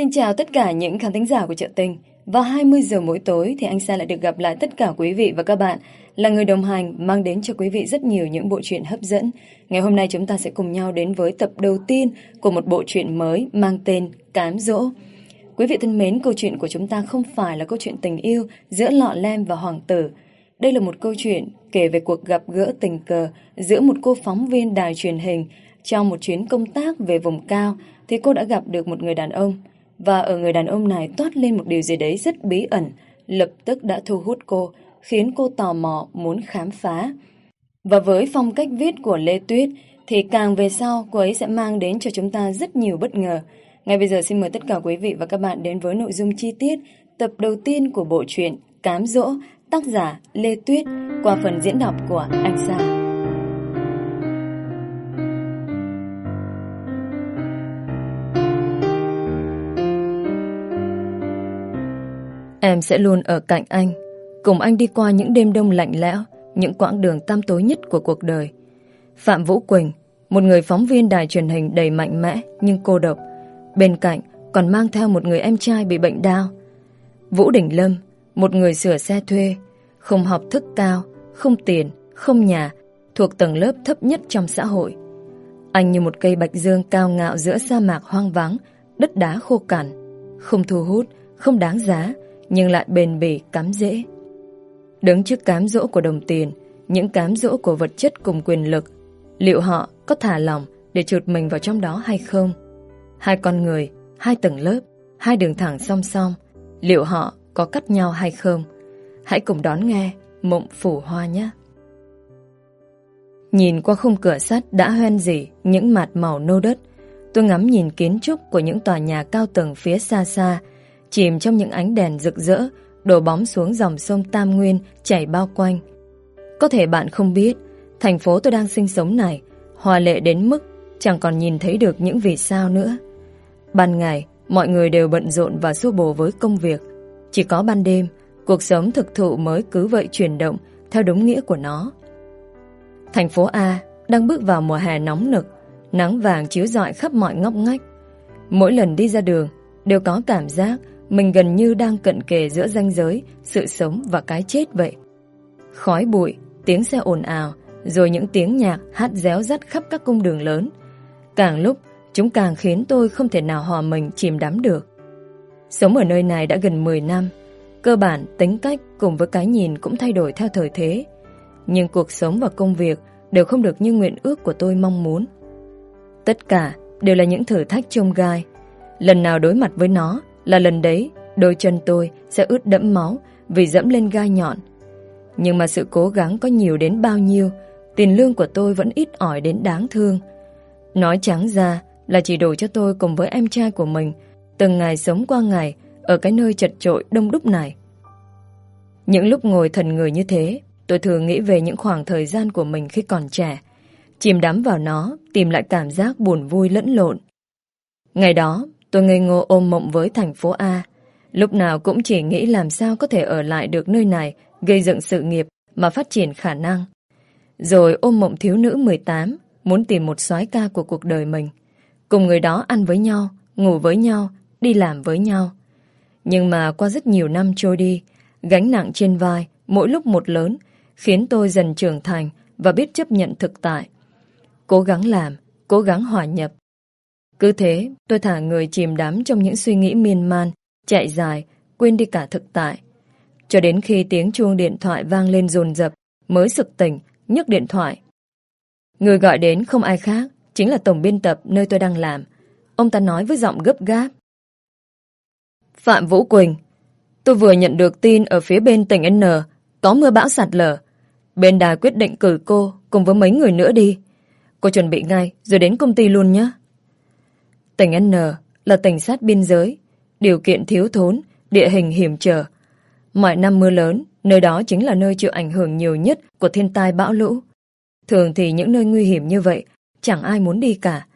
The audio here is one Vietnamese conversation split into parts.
Xin chào tất cả những khán thính giả của Trợ Tình. Vào 20 giờ mỗi tối thì anh Sa lại được gặp lại tất cả quý vị và các bạn là người đồng hành mang đến cho quý vị rất nhiều những bộ truyện hấp dẫn. Ngày hôm nay chúng ta sẽ cùng nhau đến với tập đầu tiên của một bộ truyện mới mang tên Cám Dỗ. Quý vị thân mến, câu chuyện của chúng ta không phải là câu chuyện tình yêu giữa Lọ Lem và Hoàng tử. Đây là một câu chuyện kể về cuộc gặp gỡ tình cờ giữa một cô phóng viên đài truyền hình trong một chuyến công tác về vùng cao thì cô đã gặp được một người đàn ông. Và ở người đàn ông này toát lên một điều gì đấy rất bí ẩn, lập tức đã thu hút cô, khiến cô tò mò muốn khám phá. Và với phong cách viết của Lê Tuyết thì càng về sau cô ấy sẽ mang đến cho chúng ta rất nhiều bất ngờ. Ngay bây giờ xin mời tất cả quý vị và các bạn đến với nội dung chi tiết tập đầu tiên của bộ truyện Cám Dỗ tác giả Lê Tuyết qua phần diễn đọc của anh Sa. Em sẽ luôn ở cạnh anh, cùng anh đi qua những đêm đông lạnh lẽo, những quãng đường tăm tối nhất của cuộc đời. Phạm Vũ Quỳnh, một người phóng viên đài truyền hình đầy mạnh mẽ nhưng cô độc, bên cạnh còn mang theo một người em trai bị bệnh đau. Vũ Đình Lâm, một người sửa xe thuê, không học thức cao, không tiền, không nhà, thuộc tầng lớp thấp nhất trong xã hội. Anh như một cây bạch dương cao ngạo giữa sa mạc hoang vắng, đất đá khô cằn, không thu hút, không đáng giá, nhưng lại bền bỉ cám dễ. Đứng trước cám dỗ của đồng tiền, những cám dỗ của vật chất cùng quyền lực, liệu họ có thả lòng để trượt mình vào trong đó hay không? Hai con người, hai tầng lớp, hai đường thẳng song song, liệu họ có cắt nhau hay không? Hãy cùng đón nghe Mộng Phủ Hoa nhé. Nhìn qua khung cửa sắt đã hoen dỉ những mặt màu nâu đất, tôi ngắm nhìn kiến trúc của những tòa nhà cao tầng phía xa xa chìm trong những ánh đèn rực rỡ, đổ bóng xuống dòng sông Tam Nguyên chảy bao quanh. Có thể bạn không biết, thành phố tôi đang sinh sống này hòa lệ đến mức chẳng còn nhìn thấy được những vì sao nữa. Ban ngày, mọi người đều bận rộn và xô bồ với công việc. Chỉ có ban đêm, cuộc sống thực thụ mới cứ vậy chuyển động theo đúng nghĩa của nó. Thành phố A đang bước vào mùa hè nóng nực, nắng vàng chiếu rọi khắp mọi ngóc ngách. Mỗi lần đi ra đường, đều có cảm giác mình gần như đang cận kề giữa ranh giới sự sống và cái chết vậy. Khói bụi, tiếng xe ồn ào, rồi những tiếng nhạc hát réo rắt khắp các cung đường lớn. Càng lúc, chúng càng khiến tôi không thể nào hòa mình chìm đắm được. Sống ở nơi này đã gần 10 năm, cơ bản tính cách cùng với cái nhìn cũng thay đổi theo thời thế. Nhưng cuộc sống và công việc đều không được như nguyện ước của tôi mong muốn. Tất cả đều là những thử thách trông gai. Lần nào đối mặt với nó là lần đấy đôi chân tôi sẽ ướt đẫm máu vì dẫm lên gai nhọn. Nhưng mà sự cố gắng có nhiều đến bao nhiêu, tiền lương của tôi vẫn ít ỏi đến đáng thương. Nói trắng ra là chỉ đủ cho tôi cùng với em trai của mình từng ngày sống qua ngày ở cái nơi chật trội đông đúc này. Những lúc ngồi thần người như thế, tôi thường nghĩ về những khoảng thời gian của mình khi còn trẻ, chìm đắm vào nó, tìm lại cảm giác buồn vui lẫn lộn. Ngày đó, Tôi ngây ngô ôm mộng với thành phố A. Lúc nào cũng chỉ nghĩ làm sao có thể ở lại được nơi này, gây dựng sự nghiệp mà phát triển khả năng. Rồi ôm mộng thiếu nữ 18, muốn tìm một soái ca của cuộc đời mình. Cùng người đó ăn với nhau, ngủ với nhau, đi làm với nhau. Nhưng mà qua rất nhiều năm trôi đi, gánh nặng trên vai, mỗi lúc một lớn, khiến tôi dần trưởng thành và biết chấp nhận thực tại. Cố gắng làm, cố gắng hòa nhập, cứ thế, tôi thả người chìm đắm trong những suy nghĩ miên man, chạy dài, quên đi cả thực tại. Cho đến khi tiếng chuông điện thoại vang lên dồn dập, mới sực tỉnh, nhấc điện thoại. Người gọi đến không ai khác, chính là tổng biên tập nơi tôi đang làm. Ông ta nói với giọng gấp gáp. Phạm Vũ Quỳnh, tôi vừa nhận được tin ở phía bên tỉnh N có mưa bão sạt lở. Bên đài quyết định cử cô cùng với mấy người nữa đi. Cô chuẩn bị ngay rồi đến công ty luôn nhé. Tỉnh N là tỉnh sát biên giới, điều kiện thiếu thốn, địa hình hiểm trở. Mọi năm mưa lớn, nơi đó chính là nơi chịu ảnh hưởng nhiều nhất của thiên tai bão lũ. Thường thì những nơi nguy hiểm như vậy, chẳng ai muốn đi cả.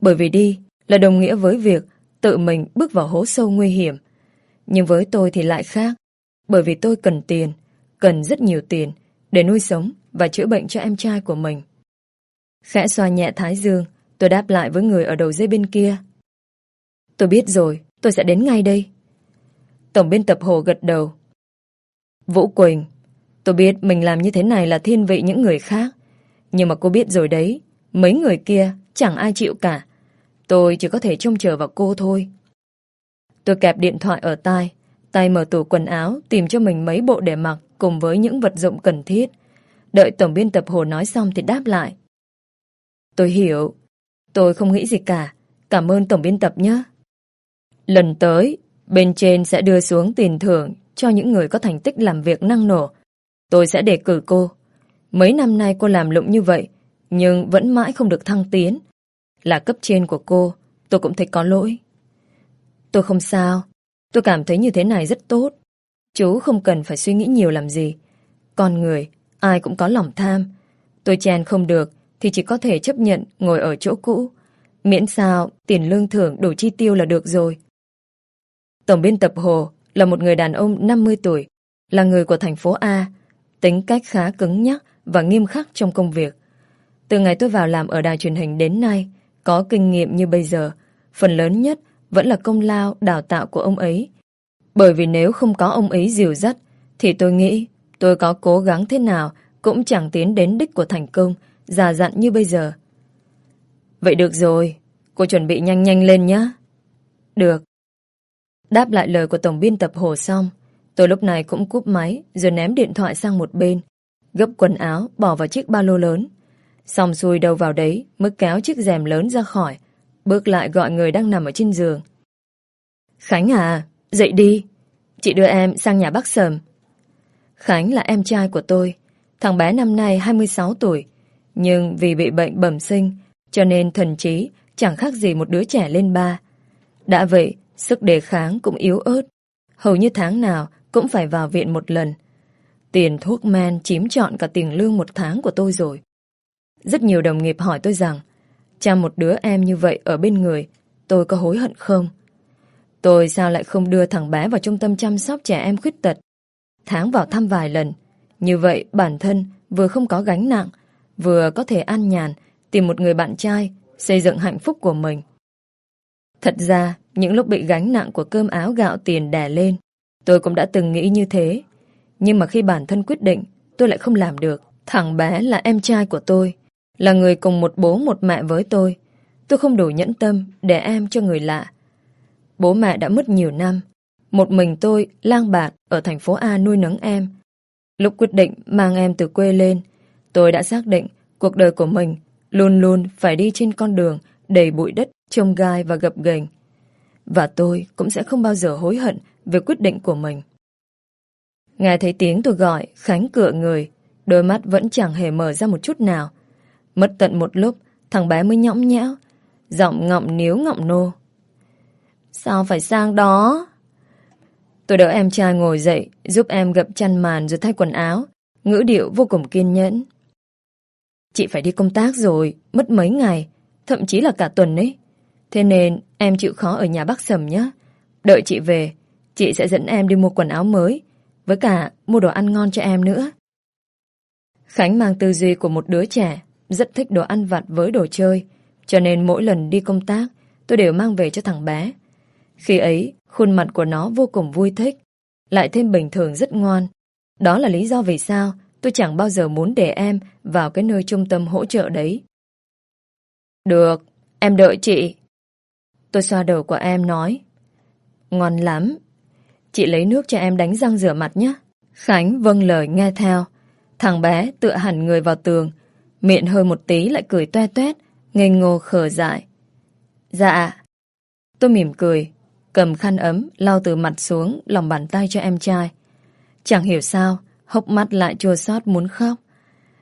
Bởi vì đi là đồng nghĩa với việc tự mình bước vào hố sâu nguy hiểm. Nhưng với tôi thì lại khác, bởi vì tôi cần tiền, cần rất nhiều tiền để nuôi sống và chữa bệnh cho em trai của mình. Khẽ xoa nhẹ thái dương, tôi đáp lại với người ở đầu dây bên kia. Tôi biết rồi, tôi sẽ đến ngay đây. Tổng biên tập Hồ gật đầu. Vũ Quỳnh, tôi biết mình làm như thế này là thiên vị những người khác. Nhưng mà cô biết rồi đấy, mấy người kia chẳng ai chịu cả. Tôi chỉ có thể trông chờ vào cô thôi. Tôi kẹp điện thoại ở tai, tay mở tủ quần áo, tìm cho mình mấy bộ để mặc cùng với những vật dụng cần thiết. Đợi tổng biên tập Hồ nói xong thì đáp lại. Tôi hiểu. Tôi không nghĩ gì cả. Cảm ơn tổng biên tập nhé. Lần tới, bên trên sẽ đưa xuống tiền thưởng cho những người có thành tích làm việc năng nổ. Tôi sẽ đề cử cô. Mấy năm nay cô làm lụng như vậy, nhưng vẫn mãi không được thăng tiến. Là cấp trên của cô, tôi cũng thấy có lỗi. Tôi không sao. Tôi cảm thấy như thế này rất tốt. Chú không cần phải suy nghĩ nhiều làm gì. Con người, ai cũng có lòng tham. Tôi chèn không được, thì chỉ có thể chấp nhận ngồi ở chỗ cũ. Miễn sao tiền lương thưởng đủ chi tiêu là được rồi. Tổng biên tập Hồ là một người đàn ông 50 tuổi, là người của thành phố A, tính cách khá cứng nhắc và nghiêm khắc trong công việc. Từ ngày tôi vào làm ở đài truyền hình đến nay, có kinh nghiệm như bây giờ, phần lớn nhất vẫn là công lao đào tạo của ông ấy. Bởi vì nếu không có ông ấy dìu dắt, thì tôi nghĩ tôi có cố gắng thế nào cũng chẳng tiến đến đích của thành công, già dặn như bây giờ. Vậy được rồi, cô chuẩn bị nhanh nhanh lên nhé. Được. Đáp lại lời của tổng biên tập Hồ xong, tôi lúc này cũng cúp máy rồi ném điện thoại sang một bên, gấp quần áo bỏ vào chiếc ba lô lớn. Xong xuôi đầu vào đấy mới kéo chiếc rèm lớn ra khỏi, bước lại gọi người đang nằm ở trên giường. Khánh à, dậy đi. Chị đưa em sang nhà bác Sầm. Khánh là em trai của tôi. Thằng bé năm nay 26 tuổi, nhưng vì bị bệnh bẩm sinh, cho nên thần trí chẳng khác gì một đứa trẻ lên ba. Đã vậy, sức đề kháng cũng yếu ớt. Hầu như tháng nào cũng phải vào viện một lần. Tiền thuốc men chiếm trọn cả tiền lương một tháng của tôi rồi. Rất nhiều đồng nghiệp hỏi tôi rằng cha một đứa em như vậy ở bên người tôi có hối hận không? Tôi sao lại không đưa thằng bé vào trung tâm chăm sóc trẻ em khuyết tật? Tháng vào thăm vài lần. Như vậy bản thân vừa không có gánh nặng vừa có thể an nhàn, tìm một người bạn trai, xây dựng hạnh phúc của mình. Thật ra, những lúc bị gánh nặng của cơm áo gạo tiền đè lên, tôi cũng đã từng nghĩ như thế. Nhưng mà khi bản thân quyết định, tôi lại không làm được. Thằng bé là em trai của tôi, là người cùng một bố một mẹ với tôi. Tôi không đủ nhẫn tâm để em cho người lạ. Bố mẹ đã mất nhiều năm. Một mình tôi lang bạc ở thành phố A nuôi nấng em. Lúc quyết định mang em từ quê lên, Tôi đã xác định cuộc đời của mình luôn luôn phải đi trên con đường đầy bụi đất, trông gai và gập ghềnh. Và tôi cũng sẽ không bao giờ hối hận về quyết định của mình. Nghe thấy tiếng tôi gọi, Khánh cựa người, đôi mắt vẫn chẳng hề mở ra một chút nào. Mất tận một lúc, thằng bé mới nhõng nhẽo, giọng ngọng níu ngọng nô. Sao phải sang đó? Tôi đỡ em trai ngồi dậy, giúp em gập chăn màn rồi thay quần áo, ngữ điệu vô cùng kiên nhẫn. Chị phải đi công tác rồi, mất mấy ngày, thậm chí là cả tuần ấy. Thế nên em chịu khó ở nhà bác Sầm nhé. Đợi chị về, chị sẽ dẫn em đi mua quần áo mới, với cả mua đồ ăn ngon cho em nữa. Khánh mang tư duy của một đứa trẻ, rất thích đồ ăn vặt với đồ chơi, cho nên mỗi lần đi công tác, tôi đều mang về cho thằng bé. Khi ấy, khuôn mặt của nó vô cùng vui thích, lại thêm bình thường rất ngoan. Đó là lý do vì sao Tôi chẳng bao giờ muốn để em vào cái nơi trung tâm hỗ trợ đấy. Được, em đợi chị. Tôi xoa đầu của em nói. Ngon lắm. Chị lấy nước cho em đánh răng rửa mặt nhé. Khánh vâng lời nghe theo. Thằng bé tựa hẳn người vào tường. Miệng hơi một tí lại cười toe toét, ngây ngô khờ dại. Dạ. Tôi mỉm cười, cầm khăn ấm lau từ mặt xuống lòng bàn tay cho em trai. Chẳng hiểu sao, hốc mắt lại chua xót muốn khóc.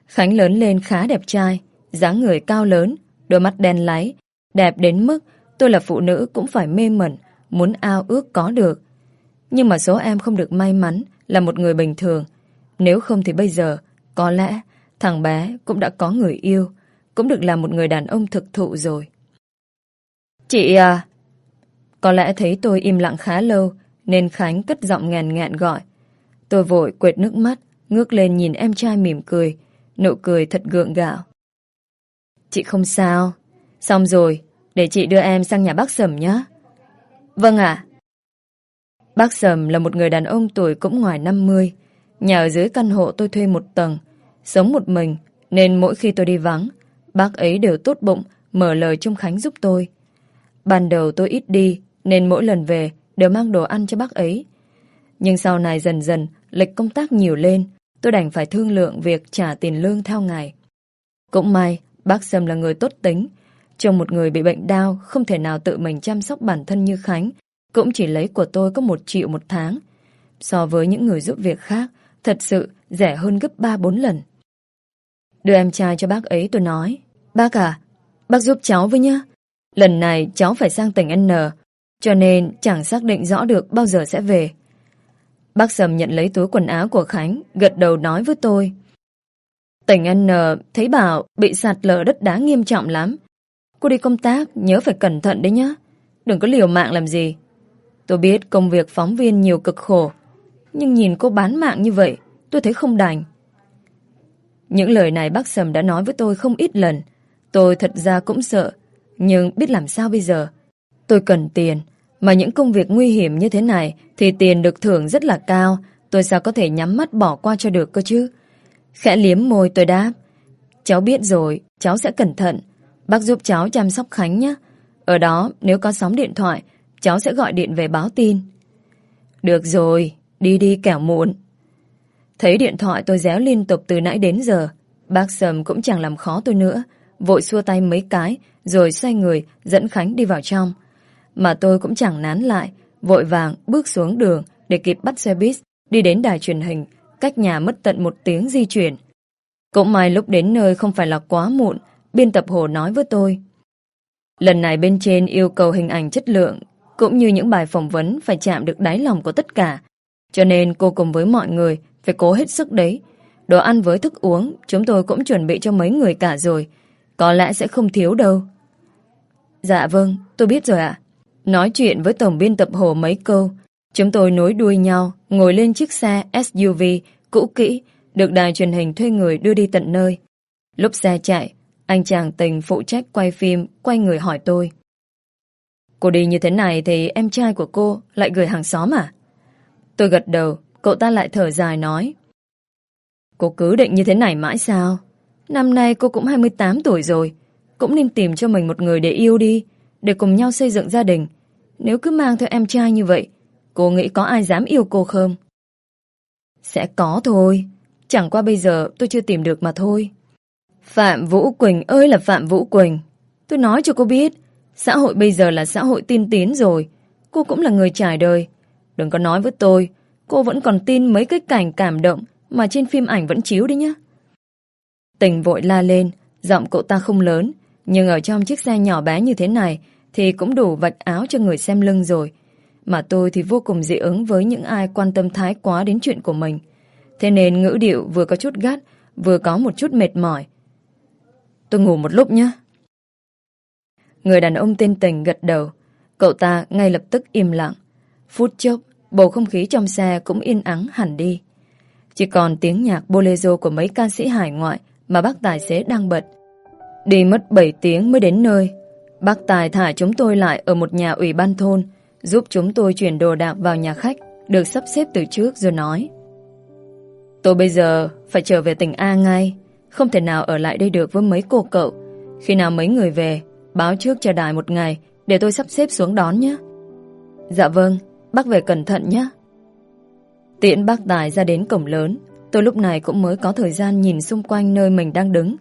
Khánh lớn lên khá đẹp trai, dáng người cao lớn, đôi mắt đen láy, đẹp đến mức tôi là phụ nữ cũng phải mê mẩn, muốn ao ước có được. Nhưng mà số em không được may mắn là một người bình thường. Nếu không thì bây giờ, có lẽ thằng bé cũng đã có người yêu, cũng được làm một người đàn ông thực thụ rồi. Chị à! Có lẽ thấy tôi im lặng khá lâu, nên Khánh cất giọng ngàn ngạn gọi. Tôi vội quệt nước mắt, ngước lên nhìn em trai mỉm cười, nụ cười thật gượng gạo. Chị không sao. Xong rồi, để chị đưa em sang nhà bác Sầm nhé. Vâng ạ, Bác Sầm là một người đàn ông tuổi cũng ngoài 50. Nhà ở dưới căn hộ tôi thuê một tầng. Sống một mình, nên mỗi khi tôi đi vắng, bác ấy đều tốt bụng, mở lời trung khánh giúp tôi. Ban đầu tôi ít đi, nên mỗi lần về đều mang đồ ăn cho bác ấy. Nhưng sau này dần dần, lịch công tác nhiều lên, tôi đành phải thương lượng việc trả tiền lương theo ngày. Cũng may, bác sầm là người tốt tính. Trong một người bị bệnh đau, không thể nào tự mình chăm sóc bản thân như Khánh, cũng chỉ lấy của tôi có một triệu một tháng. So với những người giúp việc khác, thật sự rẻ hơn gấp 3-4 lần. Đưa em trai cho bác ấy tôi nói, bác à, bác giúp cháu với nhá. Lần này cháu phải sang tỉnh N, cho nên chẳng xác định rõ được bao giờ sẽ về. Bác Sầm nhận lấy túi quần áo của Khánh, gật đầu nói với tôi. Tỉnh N thấy bảo bị sạt lở đất đá nghiêm trọng lắm. Cô đi công tác, nhớ phải cẩn thận đấy nhá. Đừng có liều mạng làm gì. Tôi biết công việc phóng viên nhiều cực khổ, nhưng nhìn cô bán mạng như vậy, tôi thấy không đành. Những lời này bác Sầm đã nói với tôi không ít lần. Tôi thật ra cũng sợ, nhưng biết làm sao bây giờ. Tôi cần tiền, mà những công việc nguy hiểm như thế này thì tiền được thưởng rất là cao, tôi sao có thể nhắm mắt bỏ qua cho được cơ chứ? Khẽ liếm môi tôi đáp. Cháu biết rồi, cháu sẽ cẩn thận. Bác giúp cháu chăm sóc Khánh nhé. Ở đó, nếu có sóng điện thoại, cháu sẽ gọi điện về báo tin. Được rồi, đi đi kẻo muộn. Thấy điện thoại tôi réo liên tục từ nãy đến giờ. Bác Sầm cũng chẳng làm khó tôi nữa. Vội xua tay mấy cái, rồi xoay người dẫn Khánh đi vào trong. Mà tôi cũng chẳng nán lại, vội vàng bước xuống đường để kịp bắt xe buýt, đi đến đài truyền hình, cách nhà mất tận một tiếng di chuyển. Cũng may lúc đến nơi không phải là quá muộn, biên tập Hồ nói với tôi. Lần này bên trên yêu cầu hình ảnh chất lượng, cũng như những bài phỏng vấn phải chạm được đáy lòng của tất cả. Cho nên cô cùng với mọi người phải cố hết sức đấy. Đồ ăn với thức uống, chúng tôi cũng chuẩn bị cho mấy người cả rồi. Có lẽ sẽ không thiếu đâu. Dạ vâng, tôi biết rồi ạ. Nói chuyện với tổng biên tập Hồ mấy câu, chúng tôi nối đuôi nhau, ngồi lên chiếc xe SUV cũ kỹ, được đài truyền hình thuê người đưa đi tận nơi. Lúc xe chạy, anh chàng tình phụ trách quay phim, quay người hỏi tôi. Cô đi như thế này thì em trai của cô lại gửi hàng xóm à? Tôi gật đầu, cậu ta lại thở dài nói. Cô cứ định như thế này mãi sao? Năm nay cô cũng 28 tuổi rồi, cũng nên tìm cho mình một người để yêu đi, để cùng nhau xây dựng gia đình. Nếu cứ mang theo em trai như vậy, cô nghĩ có ai dám yêu cô không? Sẽ có thôi, chẳng qua bây giờ tôi chưa tìm được mà thôi. Phạm Vũ Quỳnh ơi là Phạm Vũ Quỳnh, tôi nói cho cô biết, xã hội bây giờ là xã hội tiên tiến rồi, cô cũng là người trải đời. Đừng có nói với tôi, cô vẫn còn tin mấy cái cảnh cảm động mà trên phim ảnh vẫn chiếu đấy nhá. Tình vội la lên, giọng cậu ta không lớn, nhưng ở trong chiếc xe nhỏ bé như thế này thì cũng đủ vạch áo cho người xem lưng rồi. Mà tôi thì vô cùng dị ứng với những ai quan tâm thái quá đến chuyện của mình. Thế nên ngữ điệu vừa có chút gắt, vừa có một chút mệt mỏi. Tôi ngủ một lúc nhé. Người đàn ông tên Tình gật đầu. Cậu ta ngay lập tức im lặng. Phút chốc, bầu không khí trong xe cũng yên ắng hẳn đi. Chỉ còn tiếng nhạc bolero của mấy ca sĩ hải ngoại mà bác tài xế đang bật. Đi mất 7 tiếng mới đến nơi. Bác Tài thả chúng tôi lại ở một nhà ủy ban thôn, giúp chúng tôi chuyển đồ đạc vào nhà khách, được sắp xếp từ trước rồi nói. Tôi bây giờ phải trở về tỉnh A ngay, không thể nào ở lại đây được với mấy cô cậu. Khi nào mấy người về, báo trước cho đài một ngày để tôi sắp xếp xuống đón nhé. Dạ vâng, bác về cẩn thận nhé. Tiễn bác Tài ra đến cổng lớn, tôi lúc này cũng mới có thời gian nhìn xung quanh nơi mình đang đứng,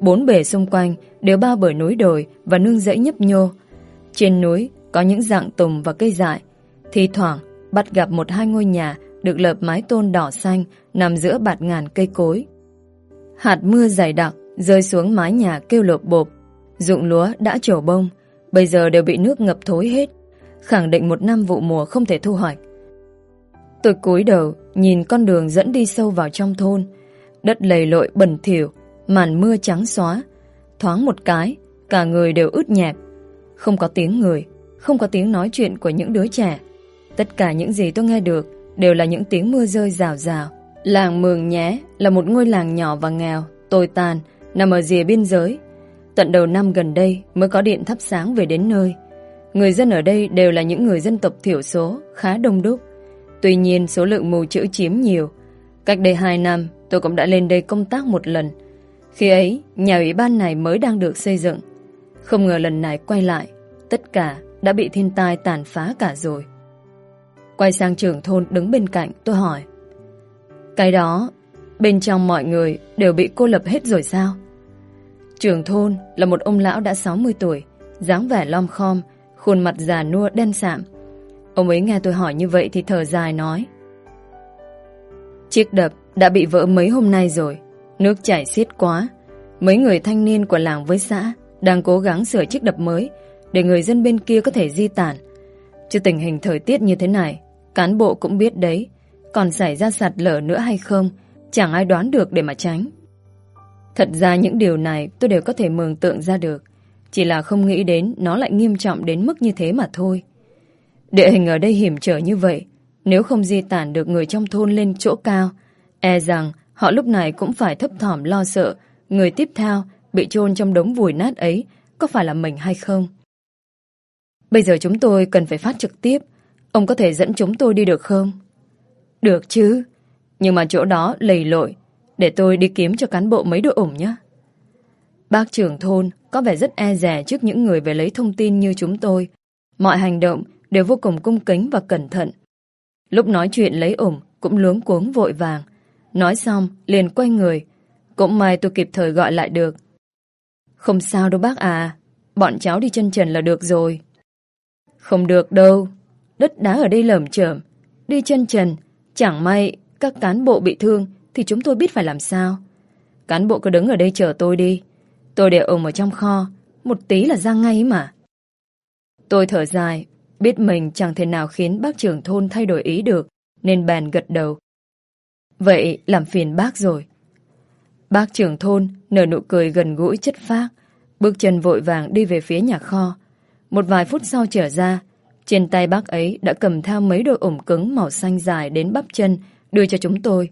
Bốn bể xung quanh đều bao bởi núi đồi và nương rẫy nhấp nhô. Trên núi có những dạng tùng và cây dại. Thì thoảng bắt gặp một hai ngôi nhà được lợp mái tôn đỏ xanh nằm giữa bạt ngàn cây cối. Hạt mưa dày đặc rơi xuống mái nhà kêu lộp bộp. Dụng lúa đã trổ bông, bây giờ đều bị nước ngập thối hết, khẳng định một năm vụ mùa không thể thu hoạch. Tôi cúi đầu nhìn con đường dẫn đi sâu vào trong thôn, đất lầy lội bẩn thỉu màn mưa trắng xóa. Thoáng một cái, cả người đều ướt nhẹp. Không có tiếng người, không có tiếng nói chuyện của những đứa trẻ. Tất cả những gì tôi nghe được đều là những tiếng mưa rơi rào rào. Làng Mường Nhé là một ngôi làng nhỏ và nghèo, tồi tàn, nằm ở rìa biên giới. Tận đầu năm gần đây mới có điện thắp sáng về đến nơi. Người dân ở đây đều là những người dân tộc thiểu số, khá đông đúc. Tuy nhiên số lượng mù chữ chiếm nhiều. Cách đây 2 năm, tôi cũng đã lên đây công tác một lần. Khi ấy, nhà ủy ban này mới đang được xây dựng. Không ngờ lần này quay lại, tất cả đã bị thiên tai tàn phá cả rồi. Quay sang trưởng thôn đứng bên cạnh, tôi hỏi. Cái đó, bên trong mọi người đều bị cô lập hết rồi sao? Trưởng thôn là một ông lão đã 60 tuổi, dáng vẻ lom khom, khuôn mặt già nua đen sạm. Ông ấy nghe tôi hỏi như vậy thì thở dài nói. Chiếc đập đã bị vỡ mấy hôm nay rồi, nước chảy xiết quá. Mấy người thanh niên của làng với xã đang cố gắng sửa chiếc đập mới để người dân bên kia có thể di tản. Chứ tình hình thời tiết như thế này, cán bộ cũng biết đấy, còn xảy ra sạt lở nữa hay không, chẳng ai đoán được để mà tránh. Thật ra những điều này tôi đều có thể mường tượng ra được, chỉ là không nghĩ đến nó lại nghiêm trọng đến mức như thế mà thôi. Địa hình ở đây hiểm trở như vậy, nếu không di tản được người trong thôn lên chỗ cao, e rằng họ lúc này cũng phải thấp thỏm lo sợ người tiếp theo bị chôn trong đống vùi nát ấy có phải là mình hay không. Bây giờ chúng tôi cần phải phát trực tiếp, ông có thể dẫn chúng tôi đi được không? Được chứ, nhưng mà chỗ đó lầy lội, để tôi đi kiếm cho cán bộ mấy đội ủng nhé. Bác trưởng thôn có vẻ rất e dè trước những người về lấy thông tin như chúng tôi. Mọi hành động đều vô cùng cung kính và cẩn thận. Lúc nói chuyện lấy ủng cũng luống cuống vội vàng. Nói xong liền quay người. Cũng may tôi kịp thời gọi lại được. Không sao đâu bác à. Bọn cháu đi chân trần là được rồi. Không được đâu. Đất đá ở đây lởm chởm. Đi chân trần. Chẳng may các cán bộ bị thương thì chúng tôi biết phải làm sao. Cán bộ cứ đứng ở đây chờ tôi đi. Tôi để ủng ở trong kho. Một tí là ra ngay mà. Tôi thở dài. Biết mình chẳng thể nào khiến bác trưởng thôn thay đổi ý được. Nên bèn gật đầu. Vậy làm phiền bác rồi. Bác trưởng thôn nở nụ cười gần gũi chất phác. Bước chân vội vàng đi về phía nhà kho. Một vài phút sau trở ra, trên tay bác ấy đã cầm theo mấy đôi ủng cứng màu xanh dài đến bắp chân đưa cho chúng tôi.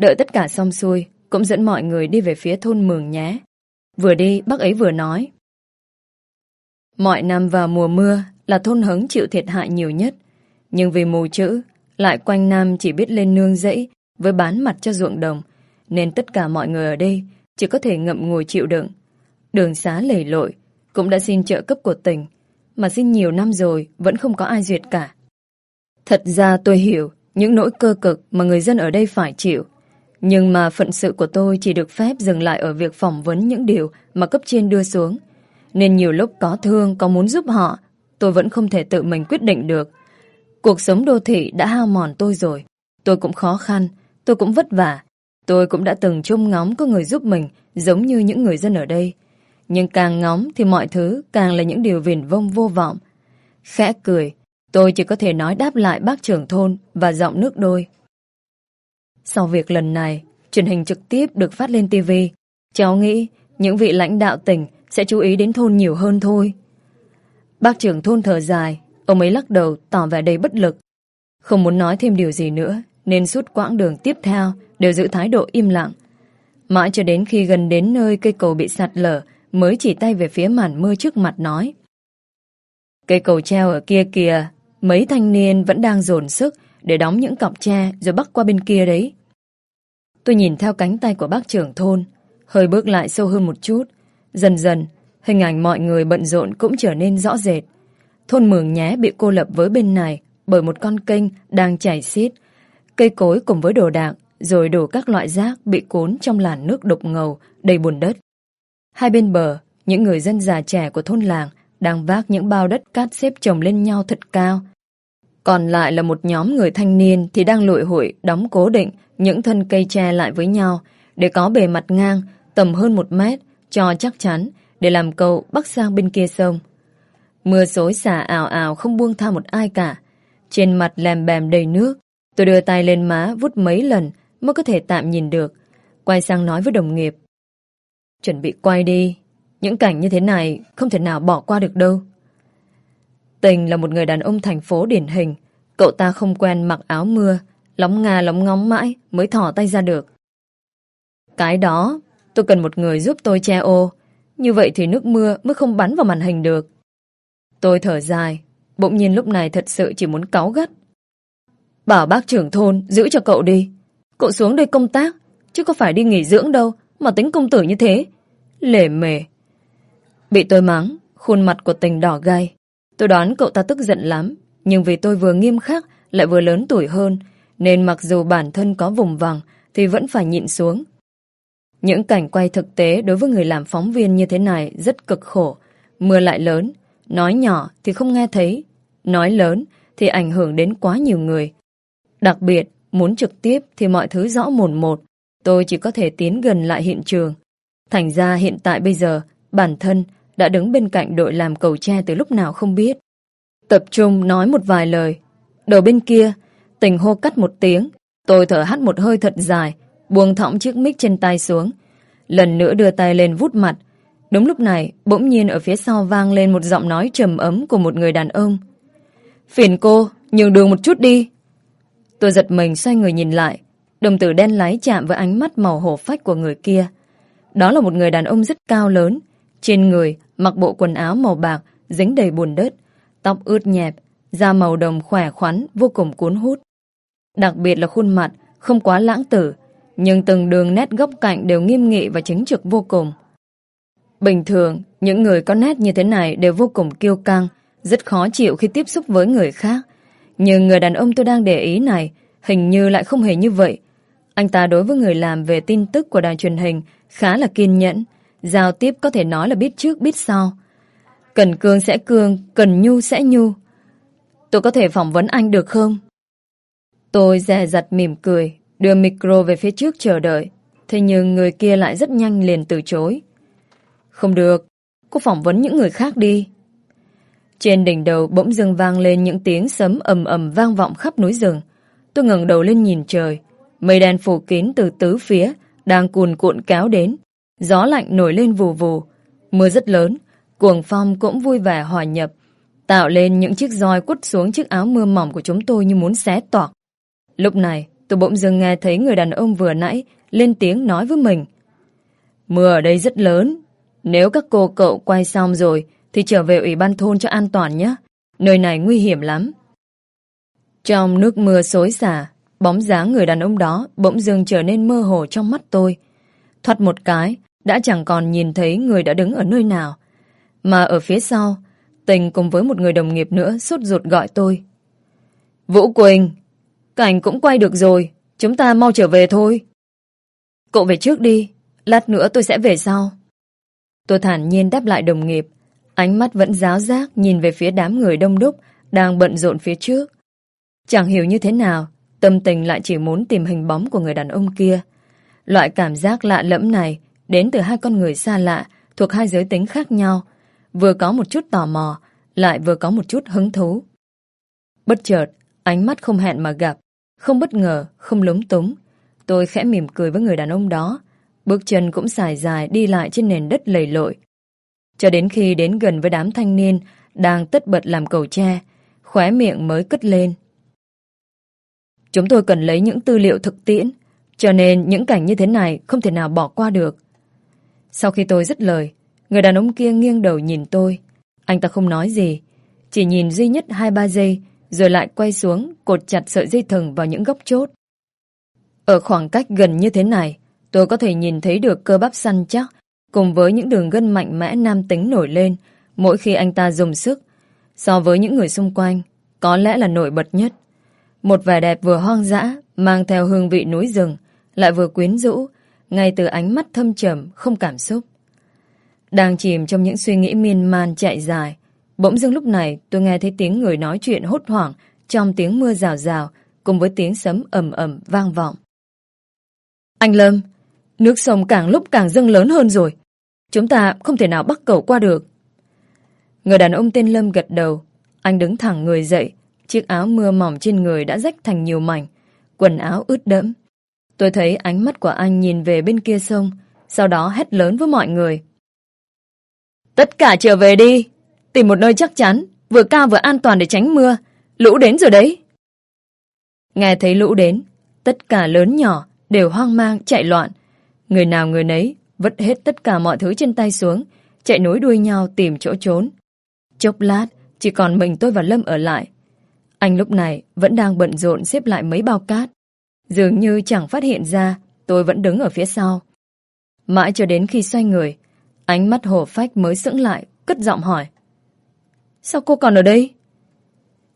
Đợi tất cả xong xuôi, cũng dẫn mọi người đi về phía thôn Mường nhé. Vừa đi, bác ấy vừa nói. Mọi năm vào mùa mưa là thôn hứng chịu thiệt hại nhiều nhất. Nhưng vì mù chữ, lại quanh năm chỉ biết lên nương rẫy với bán mặt cho ruộng đồng, nên tất cả mọi người ở đây chỉ có thể ngậm ngùi chịu đựng. Đường xá lầy lội, cũng đã xin trợ cấp của tỉnh, mà xin nhiều năm rồi vẫn không có ai duyệt cả. Thật ra tôi hiểu những nỗi cơ cực mà người dân ở đây phải chịu, nhưng mà phận sự của tôi chỉ được phép dừng lại ở việc phỏng vấn những điều mà cấp trên đưa xuống. Nên nhiều lúc có thương, có muốn giúp họ, tôi vẫn không thể tự mình quyết định được. Cuộc sống đô thị đã hao mòn tôi rồi. Tôi cũng khó khăn, tôi cũng vất vả. Tôi cũng đã từng trông ngóng có người giúp mình giống như những người dân ở đây. Nhưng càng ngóng thì mọi thứ càng là những điều viển vông vô vọng. Khẽ cười, tôi chỉ có thể nói đáp lại bác trưởng thôn và giọng nước đôi. Sau việc lần này, truyền hình trực tiếp được phát lên TV, cháu nghĩ những vị lãnh đạo tỉnh sẽ chú ý đến thôn nhiều hơn thôi. Bác trưởng thôn thở dài, ông ấy lắc đầu tỏ vẻ đầy bất lực. Không muốn nói thêm điều gì nữa, nên suốt quãng đường tiếp theo đều giữ thái độ im lặng. Mãi cho đến khi gần đến nơi cây cầu bị sạt lở, mới chỉ tay về phía màn mưa trước mặt nói. Cây cầu treo ở kia kìa, mấy thanh niên vẫn đang dồn sức để đóng những cọc tre rồi bắc qua bên kia đấy. Tôi nhìn theo cánh tay của bác trưởng thôn, hơi bước lại sâu hơn một chút. Dần dần, hình ảnh mọi người bận rộn cũng trở nên rõ rệt. Thôn Mường Nhé bị cô lập với bên này bởi một con kênh đang chảy xiết. Cây cối cùng với đồ đạc, rồi đổ các loại rác bị cuốn trong làn nước đục ngầu, đầy bùn đất. Hai bên bờ, những người dân già trẻ của thôn làng đang vác những bao đất cát xếp chồng lên nhau thật cao. Còn lại là một nhóm người thanh niên thì đang lội hội đóng cố định những thân cây tre lại với nhau để có bề mặt ngang tầm hơn một mét cho chắc chắn để làm cầu bắc sang bên kia sông. Mưa xối xả ảo ảo không buông tha một ai cả. Trên mặt lèm bèm đầy nước, tôi đưa tay lên má vút mấy lần mới có thể tạm nhìn được. Quay sang nói với đồng nghiệp. Chuẩn bị quay đi. Những cảnh như thế này không thể nào bỏ qua được đâu. Tình là một người đàn ông thành phố điển hình. Cậu ta không quen mặc áo mưa, lóng ngà lóng ngóng mãi mới thỏ tay ra được. Cái đó, tôi cần một người giúp tôi che ô. Như vậy thì nước mưa mới không bắn vào màn hình được. Tôi thở dài, bỗng nhiên lúc này thật sự chỉ muốn cáu gắt. Bảo bác trưởng thôn giữ cho cậu đi. Cậu xuống đây công tác, chứ có phải đi nghỉ dưỡng đâu mà tính công tử như thế. Lề mề. Bị tôi mắng, khuôn mặt của tình đỏ gai. Tôi đoán cậu ta tức giận lắm, nhưng vì tôi vừa nghiêm khắc lại vừa lớn tuổi hơn, nên mặc dù bản thân có vùng vằng thì vẫn phải nhịn xuống. Những cảnh quay thực tế đối với người làm phóng viên như thế này rất cực khổ. Mưa lại lớn, nói nhỏ thì không nghe thấy, nói lớn thì ảnh hưởng đến quá nhiều người. Đặc biệt, muốn trực tiếp thì mọi thứ rõ mồn một, tôi chỉ có thể tiến gần lại hiện trường. Thành ra hiện tại bây giờ, bản thân đã đứng bên cạnh đội làm cầu tre từ lúc nào không biết. Tập trung nói một vài lời. Đầu bên kia, tình hô cắt một tiếng, tôi thở hắt một hơi thật dài, buông thõng chiếc mic trên tay xuống. Lần nữa đưa tay lên vút mặt. Đúng lúc này, bỗng nhiên ở phía sau vang lên một giọng nói trầm ấm của một người đàn ông. Phiền cô, nhường đường một chút đi. Tôi giật mình xoay người nhìn lại. Đồng tử đen lái chạm với ánh mắt màu hổ phách của người kia. Đó là một người đàn ông rất cao lớn. Trên người, mặc bộ quần áo màu bạc, dính đầy bùn đất. Tóc ướt nhẹp, da màu đồng khỏe khoắn, vô cùng cuốn hút. Đặc biệt là khuôn mặt, không quá lãng tử, nhưng từng đường nét góc cạnh đều nghiêm nghị và chính trực vô cùng. Bình thường, những người có nét như thế này đều vô cùng kiêu căng, rất khó chịu khi tiếp xúc với người khác. Nhưng người đàn ông tôi đang để ý này hình như lại không hề như vậy. Anh ta đối với người làm về tin tức của đài truyền hình khá là kiên nhẫn, giao tiếp có thể nói là biết trước biết sau. Cần cương sẽ cương, cần nhu sẽ nhu. Tôi có thể phỏng vấn anh được không? Tôi dè dặt mỉm cười, đưa micro về phía trước chờ đợi. Thế nhưng người kia lại rất nhanh liền từ chối. Không được, cô phỏng vấn những người khác đi. Trên đỉnh đầu bỗng dưng vang lên những tiếng sấm ầm ầm vang vọng khắp núi rừng. Tôi ngẩng đầu lên nhìn trời. Mây đen phủ kín từ tứ phía, đang cuồn cuộn kéo đến. Gió lạnh nổi lên vù vù. Mưa rất lớn, cuồng phong cũng vui vẻ hòa nhập, tạo lên những chiếc roi quất xuống chiếc áo mưa mỏng của chúng tôi như muốn xé toạc. Lúc này, tôi bỗng dưng nghe thấy người đàn ông vừa nãy lên tiếng nói với mình. Mưa ở đây rất lớn. Nếu các cô cậu quay xong rồi, thì trở về ủy ban thôn cho an toàn nhé. Nơi này nguy hiểm lắm. Trong nước mưa xối xả, bóng dáng người đàn ông đó bỗng dưng trở nên mơ hồ trong mắt tôi. Thoát một cái, đã chẳng còn nhìn thấy người đã đứng ở nơi nào. Mà ở phía sau, tình cùng với một người đồng nghiệp nữa sốt ruột gọi tôi. Vũ Quỳnh, cảnh cũng quay được rồi, chúng ta mau trở về thôi. Cậu về trước đi, lát nữa tôi sẽ về sau. Tôi thản nhiên đáp lại đồng nghiệp, Ánh mắt vẫn giáo giác nhìn về phía đám người đông đúc đang bận rộn phía trước. Chẳng hiểu như thế nào, tâm tình lại chỉ muốn tìm hình bóng của người đàn ông kia. Loại cảm giác lạ lẫm này đến từ hai con người xa lạ thuộc hai giới tính khác nhau, vừa có một chút tò mò, lại vừa có một chút hứng thú. Bất chợt, ánh mắt không hẹn mà gặp, không bất ngờ, không lúng túng. Tôi khẽ mỉm cười với người đàn ông đó, bước chân cũng xài dài đi lại trên nền đất lầy lội. Cho đến khi đến gần với đám thanh niên đang tất bật làm cầu tre, khóe miệng mới cất lên. Chúng tôi cần lấy những tư liệu thực tiễn, cho nên những cảnh như thế này không thể nào bỏ qua được. Sau khi tôi dứt lời, người đàn ông kia nghiêng đầu nhìn tôi. Anh ta không nói gì, chỉ nhìn duy nhất hai ba giây, rồi lại quay xuống, cột chặt sợi dây thừng vào những góc chốt. Ở khoảng cách gần như thế này, tôi có thể nhìn thấy được cơ bắp săn chắc cùng với những đường gân mạnh mẽ nam tính nổi lên mỗi khi anh ta dùng sức. So với những người xung quanh, có lẽ là nổi bật nhất. Một vẻ đẹp vừa hoang dã, mang theo hương vị núi rừng, lại vừa quyến rũ, ngay từ ánh mắt thâm trầm, không cảm xúc. Đang chìm trong những suy nghĩ miên man chạy dài, bỗng dưng lúc này tôi nghe thấy tiếng người nói chuyện hốt hoảng trong tiếng mưa rào rào, cùng với tiếng sấm ầm ầm vang vọng. Anh Lâm, nước sông càng lúc càng dâng lớn hơn rồi. Chúng ta không thể nào bắt cầu qua được. Người đàn ông tên Lâm gật đầu. Anh đứng thẳng người dậy. Chiếc áo mưa mỏng trên người đã rách thành nhiều mảnh. Quần áo ướt đẫm. Tôi thấy ánh mắt của anh nhìn về bên kia sông. Sau đó hét lớn với mọi người. Tất cả trở về đi. Tìm một nơi chắc chắn. Vừa cao vừa an toàn để tránh mưa. Lũ đến rồi đấy. Nghe thấy lũ đến. Tất cả lớn nhỏ đều hoang mang chạy loạn. Người nào người nấy vứt hết tất cả mọi thứ trên tay xuống, chạy nối đuôi nhau tìm chỗ trốn. Chốc lát, chỉ còn mình tôi và Lâm ở lại. Anh lúc này vẫn đang bận rộn xếp lại mấy bao cát. Dường như chẳng phát hiện ra tôi vẫn đứng ở phía sau. Mãi cho đến khi xoay người, ánh mắt hồ phách mới sững lại, cất giọng hỏi. Sao cô còn ở đây?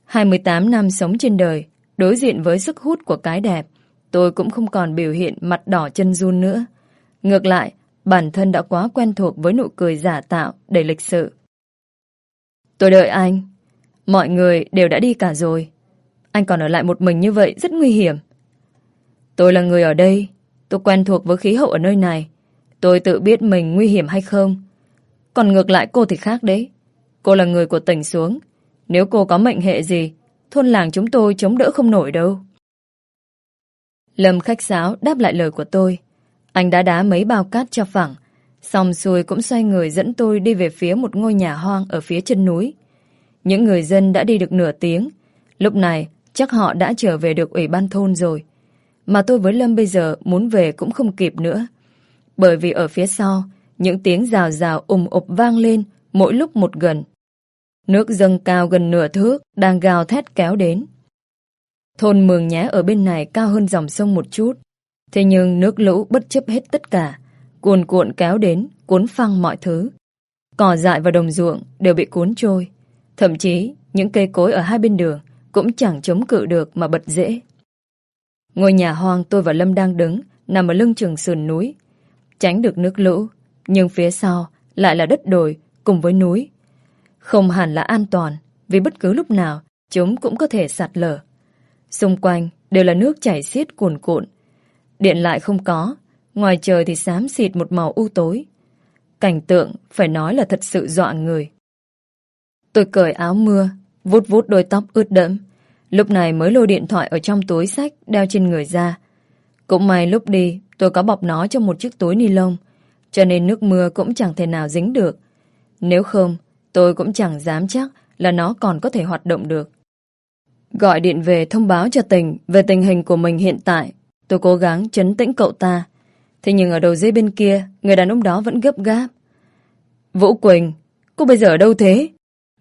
28 năm sống trên đời, đối diện với sức hút của cái đẹp, tôi cũng không còn biểu hiện mặt đỏ chân run nữa. Ngược lại, bản thân đã quá quen thuộc với nụ cười giả tạo, đầy lịch sự. Tôi đợi anh. Mọi người đều đã đi cả rồi. Anh còn ở lại một mình như vậy rất nguy hiểm. Tôi là người ở đây. Tôi quen thuộc với khí hậu ở nơi này. Tôi tự biết mình nguy hiểm hay không. Còn ngược lại cô thì khác đấy. Cô là người của tỉnh xuống. Nếu cô có mệnh hệ gì, thôn làng chúng tôi chống đỡ không nổi đâu. Lâm khách sáo đáp lại lời của tôi. Anh đã đá mấy bao cát cho phẳng. Xong xuôi cũng xoay người dẫn tôi đi về phía một ngôi nhà hoang ở phía chân núi. Những người dân đã đi được nửa tiếng. Lúc này, chắc họ đã trở về được ủy ban thôn rồi. Mà tôi với Lâm bây giờ muốn về cũng không kịp nữa. Bởi vì ở phía sau, những tiếng rào rào ùm ụp vang lên mỗi lúc một gần. Nước dâng cao gần nửa thước đang gào thét kéo đến. Thôn Mường Nhé ở bên này cao hơn dòng sông một chút. Thế nhưng nước lũ bất chấp hết tất cả, cuồn cuộn kéo đến, cuốn phăng mọi thứ. Cỏ dại và đồng ruộng đều bị cuốn trôi. Thậm chí, những cây cối ở hai bên đường cũng chẳng chống cự được mà bật dễ. Ngôi nhà hoang tôi và Lâm đang đứng, nằm ở lưng chừng sườn núi. Tránh được nước lũ, nhưng phía sau lại là đất đồi cùng với núi. Không hẳn là an toàn, vì bất cứ lúc nào chúng cũng có thể sạt lở. Xung quanh đều là nước chảy xiết cuồn cuộn. Điện lại không có, ngoài trời thì xám xịt một màu u tối. Cảnh tượng phải nói là thật sự dọa người. Tôi cởi áo mưa, vút vút đôi tóc ướt đẫm. Lúc này mới lôi điện thoại ở trong túi sách đeo trên người ra. Cũng may lúc đi tôi có bọc nó trong một chiếc túi ni lông cho nên nước mưa cũng chẳng thể nào dính được. Nếu không, tôi cũng chẳng dám chắc là nó còn có thể hoạt động được. Gọi điện về thông báo cho tình về tình hình của mình hiện tại. Tôi cố gắng chấn tĩnh cậu ta. Thế nhưng ở đầu dây bên kia, người đàn ông đó vẫn gấp gáp. Vũ Quỳnh, cô bây giờ ở đâu thế?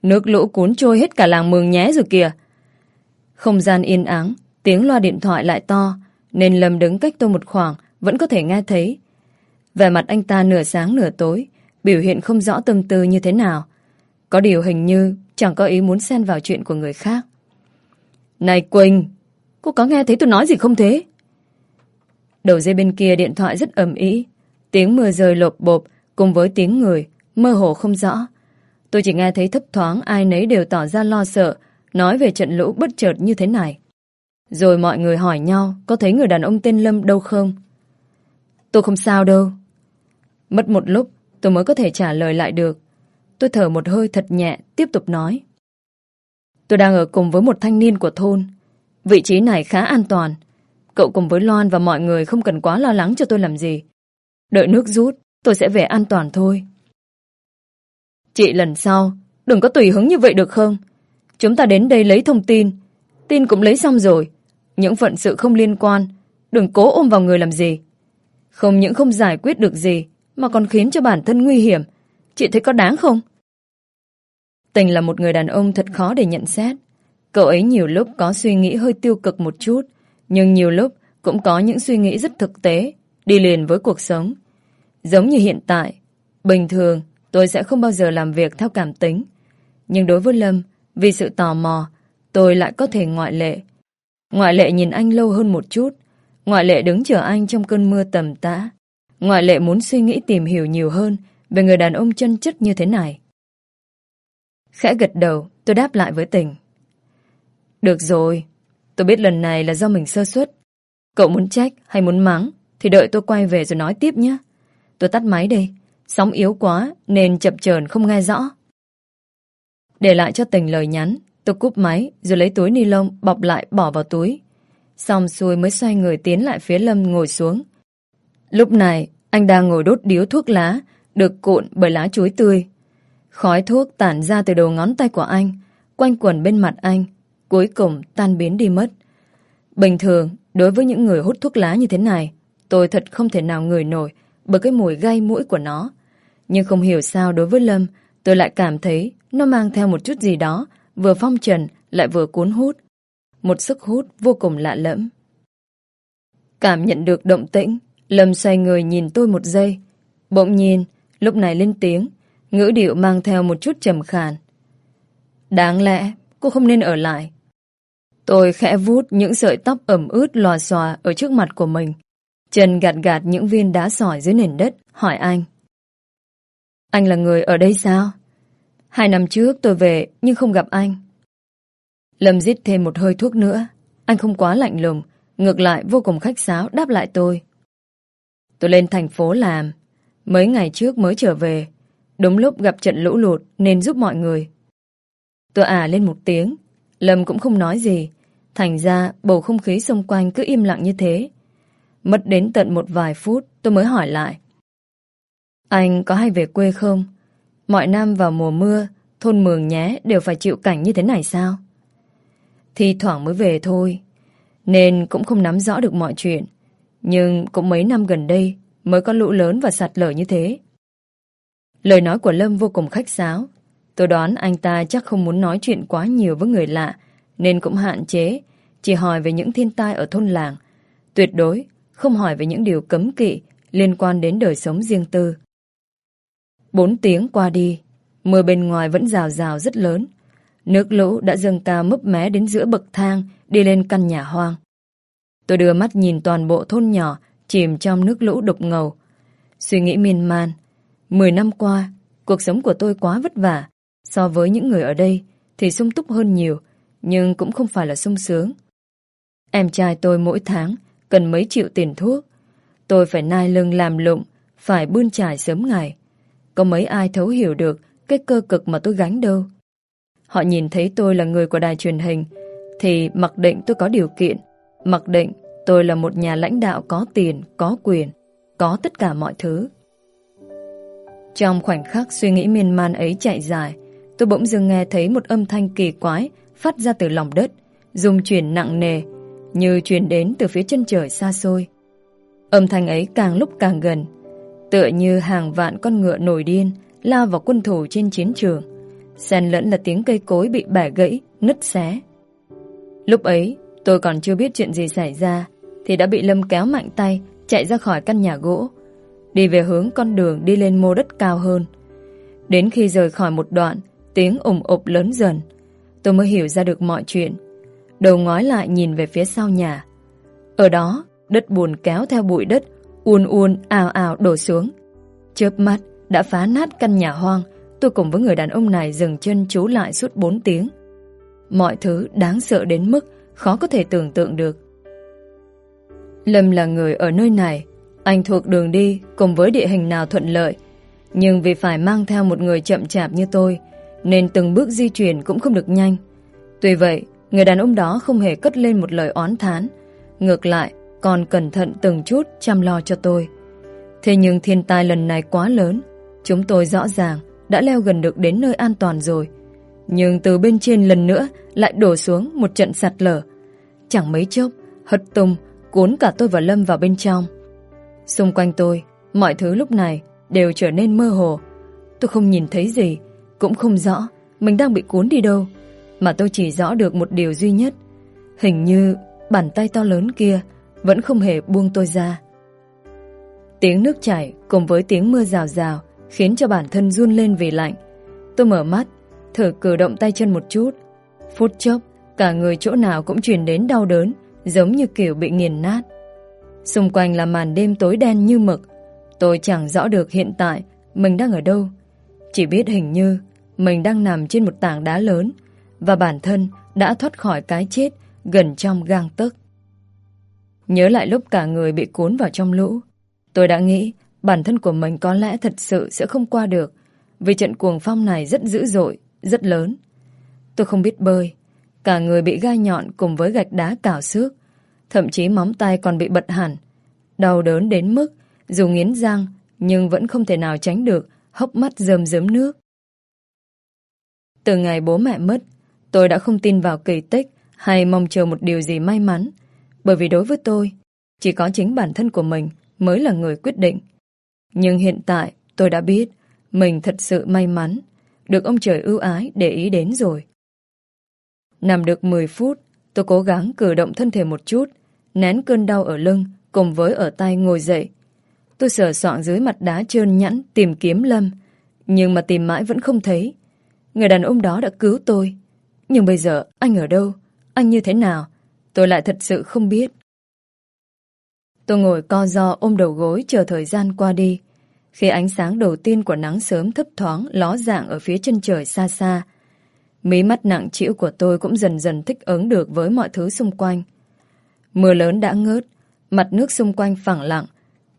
Nước lũ cuốn trôi hết cả làng mường nhé rồi kìa. Không gian yên ắng, tiếng loa điện thoại lại to, nên Lâm đứng cách tôi một khoảng, vẫn có thể nghe thấy. Về mặt anh ta nửa sáng nửa tối, biểu hiện không rõ tâm tư như thế nào. Có điều hình như chẳng có ý muốn xen vào chuyện của người khác. Này Quỳnh, cô có nghe thấy tôi nói gì không thế? Đầu dây bên kia điện thoại rất ầm ĩ, tiếng mưa rơi lộp bộp cùng với tiếng người, mơ hồ không rõ. Tôi chỉ nghe thấy thấp thoáng ai nấy đều tỏ ra lo sợ, nói về trận lũ bất chợt như thế này. Rồi mọi người hỏi nhau có thấy người đàn ông tên Lâm đâu không? Tôi không sao đâu. Mất một lúc tôi mới có thể trả lời lại được. Tôi thở một hơi thật nhẹ, tiếp tục nói. Tôi đang ở cùng với một thanh niên của thôn. Vị trí này khá an toàn. Cậu cùng với Loan và mọi người không cần quá lo lắng cho tôi làm gì. Đợi nước rút, tôi sẽ về an toàn thôi. Chị lần sau, đừng có tùy hứng như vậy được không? Chúng ta đến đây lấy thông tin. Tin cũng lấy xong rồi. Những phận sự không liên quan, đừng cố ôm vào người làm gì. Không những không giải quyết được gì, mà còn khiến cho bản thân nguy hiểm. Chị thấy có đáng không? Tình là một người đàn ông thật khó để nhận xét. Cậu ấy nhiều lúc có suy nghĩ hơi tiêu cực một chút, nhưng nhiều lúc cũng có những suy nghĩ rất thực tế, đi liền với cuộc sống. Giống như hiện tại, bình thường tôi sẽ không bao giờ làm việc theo cảm tính. Nhưng đối với Lâm, vì sự tò mò, tôi lại có thể ngoại lệ. Ngoại lệ nhìn anh lâu hơn một chút, ngoại lệ đứng chờ anh trong cơn mưa tầm tã. Ngoại lệ muốn suy nghĩ tìm hiểu nhiều hơn về người đàn ông chân chất như thế này. Khẽ gật đầu, tôi đáp lại với tình. Được rồi, tôi biết lần này là do mình sơ suất. Cậu muốn trách hay muốn mắng thì đợi tôi quay về rồi nói tiếp nhé. Tôi tắt máy đây, sóng yếu quá nên chập chờn không nghe rõ. Để lại cho tình lời nhắn, tôi cúp máy rồi lấy túi ni lông bọc lại bỏ vào túi. Xong xuôi mới xoay người tiến lại phía Lâm ngồi xuống. Lúc này, anh đang ngồi đốt điếu thuốc lá, được cuộn bởi lá chuối tươi. Khói thuốc tản ra từ đầu ngón tay của anh, quanh quẩn bên mặt anh, cuối cùng tan biến đi mất. Bình thường, đối với những người hút thuốc lá như thế này, tôi thật không thể nào ngửi nổi bởi cái mùi gây mũi của nó. Nhưng không hiểu sao đối với Lâm, tôi lại cảm thấy nó mang theo một chút gì đó, vừa phong trần lại vừa cuốn hút. một sức hút vô cùng lạ lẫm. Cảm nhận được động tĩnh, Lâm xoay người nhìn tôi một giây. Bỗng nhiên, lúc này lên tiếng, ngữ điệu mang theo một chút trầm khàn. Đáng lẽ, cô không nên ở lại. Tôi khẽ vút những sợi tóc ẩm ướt lòa xòa ở trước mặt của mình. Chân gạt gạt những viên đá sỏi dưới nền đất, hỏi anh. Anh là người ở đây sao? Hai năm trước tôi về nhưng không gặp anh. Lâm giết thêm một hơi thuốc nữa. Anh không quá lạnh lùng, ngược lại vô cùng khách sáo đáp lại tôi. Tôi lên thành phố làm. Mấy ngày trước mới trở về. Đúng lúc gặp trận lũ lụt nên giúp mọi người. Tôi à lên một tiếng. Lâm cũng không nói gì. Thành ra bầu không khí xung quanh cứ im lặng như thế. Mất đến tận một vài phút tôi mới hỏi lại. Anh có hay về quê không? Mọi năm vào mùa mưa, thôn mường nhé đều phải chịu cảnh như thế này sao? Thì thoảng mới về thôi, nên cũng không nắm rõ được mọi chuyện. Nhưng cũng mấy năm gần đây mới có lũ lớn và sạt lở như thế. Lời nói của Lâm vô cùng khách sáo. Tôi đoán anh ta chắc không muốn nói chuyện quá nhiều với người lạ, nên cũng hạn chế, chỉ hỏi về những thiên tai ở thôn làng. Tuyệt đối không hỏi về những điều cấm kỵ liên quan đến đời sống riêng tư. Bốn tiếng qua đi, mưa bên ngoài vẫn rào rào rất lớn. Nước lũ đã dâng cao mấp mé đến giữa bậc thang đi lên căn nhà hoang. Tôi đưa mắt nhìn toàn bộ thôn nhỏ chìm trong nước lũ đục ngầu. Suy nghĩ miên man. Mười năm qua, cuộc sống của tôi quá vất vả. So với những người ở đây thì sung túc hơn nhiều, nhưng cũng không phải là sung sướng. Em trai tôi mỗi tháng cần mấy triệu tiền thuốc. Tôi phải nai lưng làm lụng, phải bươn trải sớm ngày. Có mấy ai thấu hiểu được cái cơ cực mà tôi gánh đâu. Họ nhìn thấy tôi là người của đài truyền hình thì mặc định tôi có điều kiện, mặc định tôi là một nhà lãnh đạo có tiền, có quyền, có tất cả mọi thứ. Trong khoảnh khắc suy nghĩ miên man ấy chạy dài, tôi bỗng dưng nghe thấy một âm thanh kỳ quái phát ra từ lòng đất, dùng chuyển nặng nề, như truyền đến từ phía chân trời xa xôi. Âm thanh ấy càng lúc càng gần, tựa như hàng vạn con ngựa nổi điên lao vào quân thủ trên chiến trường. Xen lẫn là tiếng cây cối bị bẻ gãy, nứt xé. Lúc ấy, tôi còn chưa biết chuyện gì xảy ra, thì đã bị Lâm kéo mạnh tay, chạy ra khỏi căn nhà gỗ, đi về hướng con đường đi lên mô đất cao hơn. Đến khi rời khỏi một đoạn, tiếng ủng ụp lớn dần, tôi mới hiểu ra được mọi chuyện. Đầu ngói lại nhìn về phía sau nhà. Ở đó, đất buồn kéo theo bụi đất, uôn uôn, ào ào đổ xuống. Chớp mắt, đã phá nát căn nhà hoang, tôi cùng với người đàn ông này dừng chân trú lại suốt 4 tiếng. Mọi thứ đáng sợ đến mức khó có thể tưởng tượng được. Lâm là người ở nơi này, anh thuộc đường đi cùng với địa hình nào thuận lợi, nhưng vì phải mang theo một người chậm chạp như tôi, nên từng bước di chuyển cũng không được nhanh. Tuy vậy, người đàn ông đó không hề cất lên một lời oán thán, ngược lại còn cẩn thận từng chút chăm lo cho tôi. Thế nhưng thiên tai lần này quá lớn, chúng tôi rõ ràng đã leo gần được đến nơi an toàn rồi. Nhưng từ bên trên lần nữa lại đổ xuống một trận sạt lở. Chẳng mấy chốc, hất tung, cuốn cả tôi và Lâm vào bên trong. Xung quanh tôi, mọi thứ lúc này đều trở nên mơ hồ. Tôi không nhìn thấy gì, cũng không rõ mình đang bị cuốn đi đâu. Mà tôi chỉ rõ được một điều duy nhất. Hình như bàn tay to lớn kia vẫn không hề buông tôi ra. Tiếng nước chảy cùng với tiếng mưa rào rào khiến cho bản thân run lên vì lạnh. Tôi mở mắt, thử cử động tay chân một chút. Phút chốc, cả người chỗ nào cũng truyền đến đau đớn, giống như kiểu bị nghiền nát. Xung quanh là màn đêm tối đen như mực. Tôi chẳng rõ được hiện tại mình đang ở đâu. Chỉ biết hình như mình đang nằm trên một tảng đá lớn và bản thân đã thoát khỏi cái chết gần trong gang tấc. Nhớ lại lúc cả người bị cuốn vào trong lũ, tôi đã nghĩ bản thân của mình có lẽ thật sự sẽ không qua được vì trận cuồng phong này rất dữ dội, rất lớn. Tôi không biết bơi, cả người bị gai nhọn cùng với gạch đá cào xước, thậm chí móng tay còn bị bật hẳn. Đau đớn đến mức dù nghiến răng nhưng vẫn không thể nào tránh được hốc mắt rơm rớm nước. Từ ngày bố mẹ mất, tôi đã không tin vào kỳ tích hay mong chờ một điều gì may mắn, bởi vì đối với tôi, chỉ có chính bản thân của mình mới là người quyết định. Nhưng hiện tại tôi đã biết mình thật sự may mắn, được ông trời ưu ái để ý đến rồi. Nằm được 10 phút, Tôi cố gắng cử động thân thể một chút, nén cơn đau ở lưng, cùng với ở tay ngồi dậy. Tôi sờ soạn dưới mặt đá trơn nhẵn tìm kiếm Lâm, nhưng mà tìm mãi vẫn không thấy. Người đàn ông đó đã cứu tôi. Nhưng bây giờ anh ở đâu? Anh như thế nào? Tôi lại thật sự không biết. Tôi ngồi co do ôm đầu gối chờ thời gian qua đi. Khi ánh sáng đầu tiên của nắng sớm thấp thoáng ló dạng ở phía chân trời xa xa, mí mắt nặng trĩu của tôi cũng dần dần thích ứng được với mọi thứ xung quanh. Mưa lớn đã ngớt, mặt nước xung quanh phẳng lặng,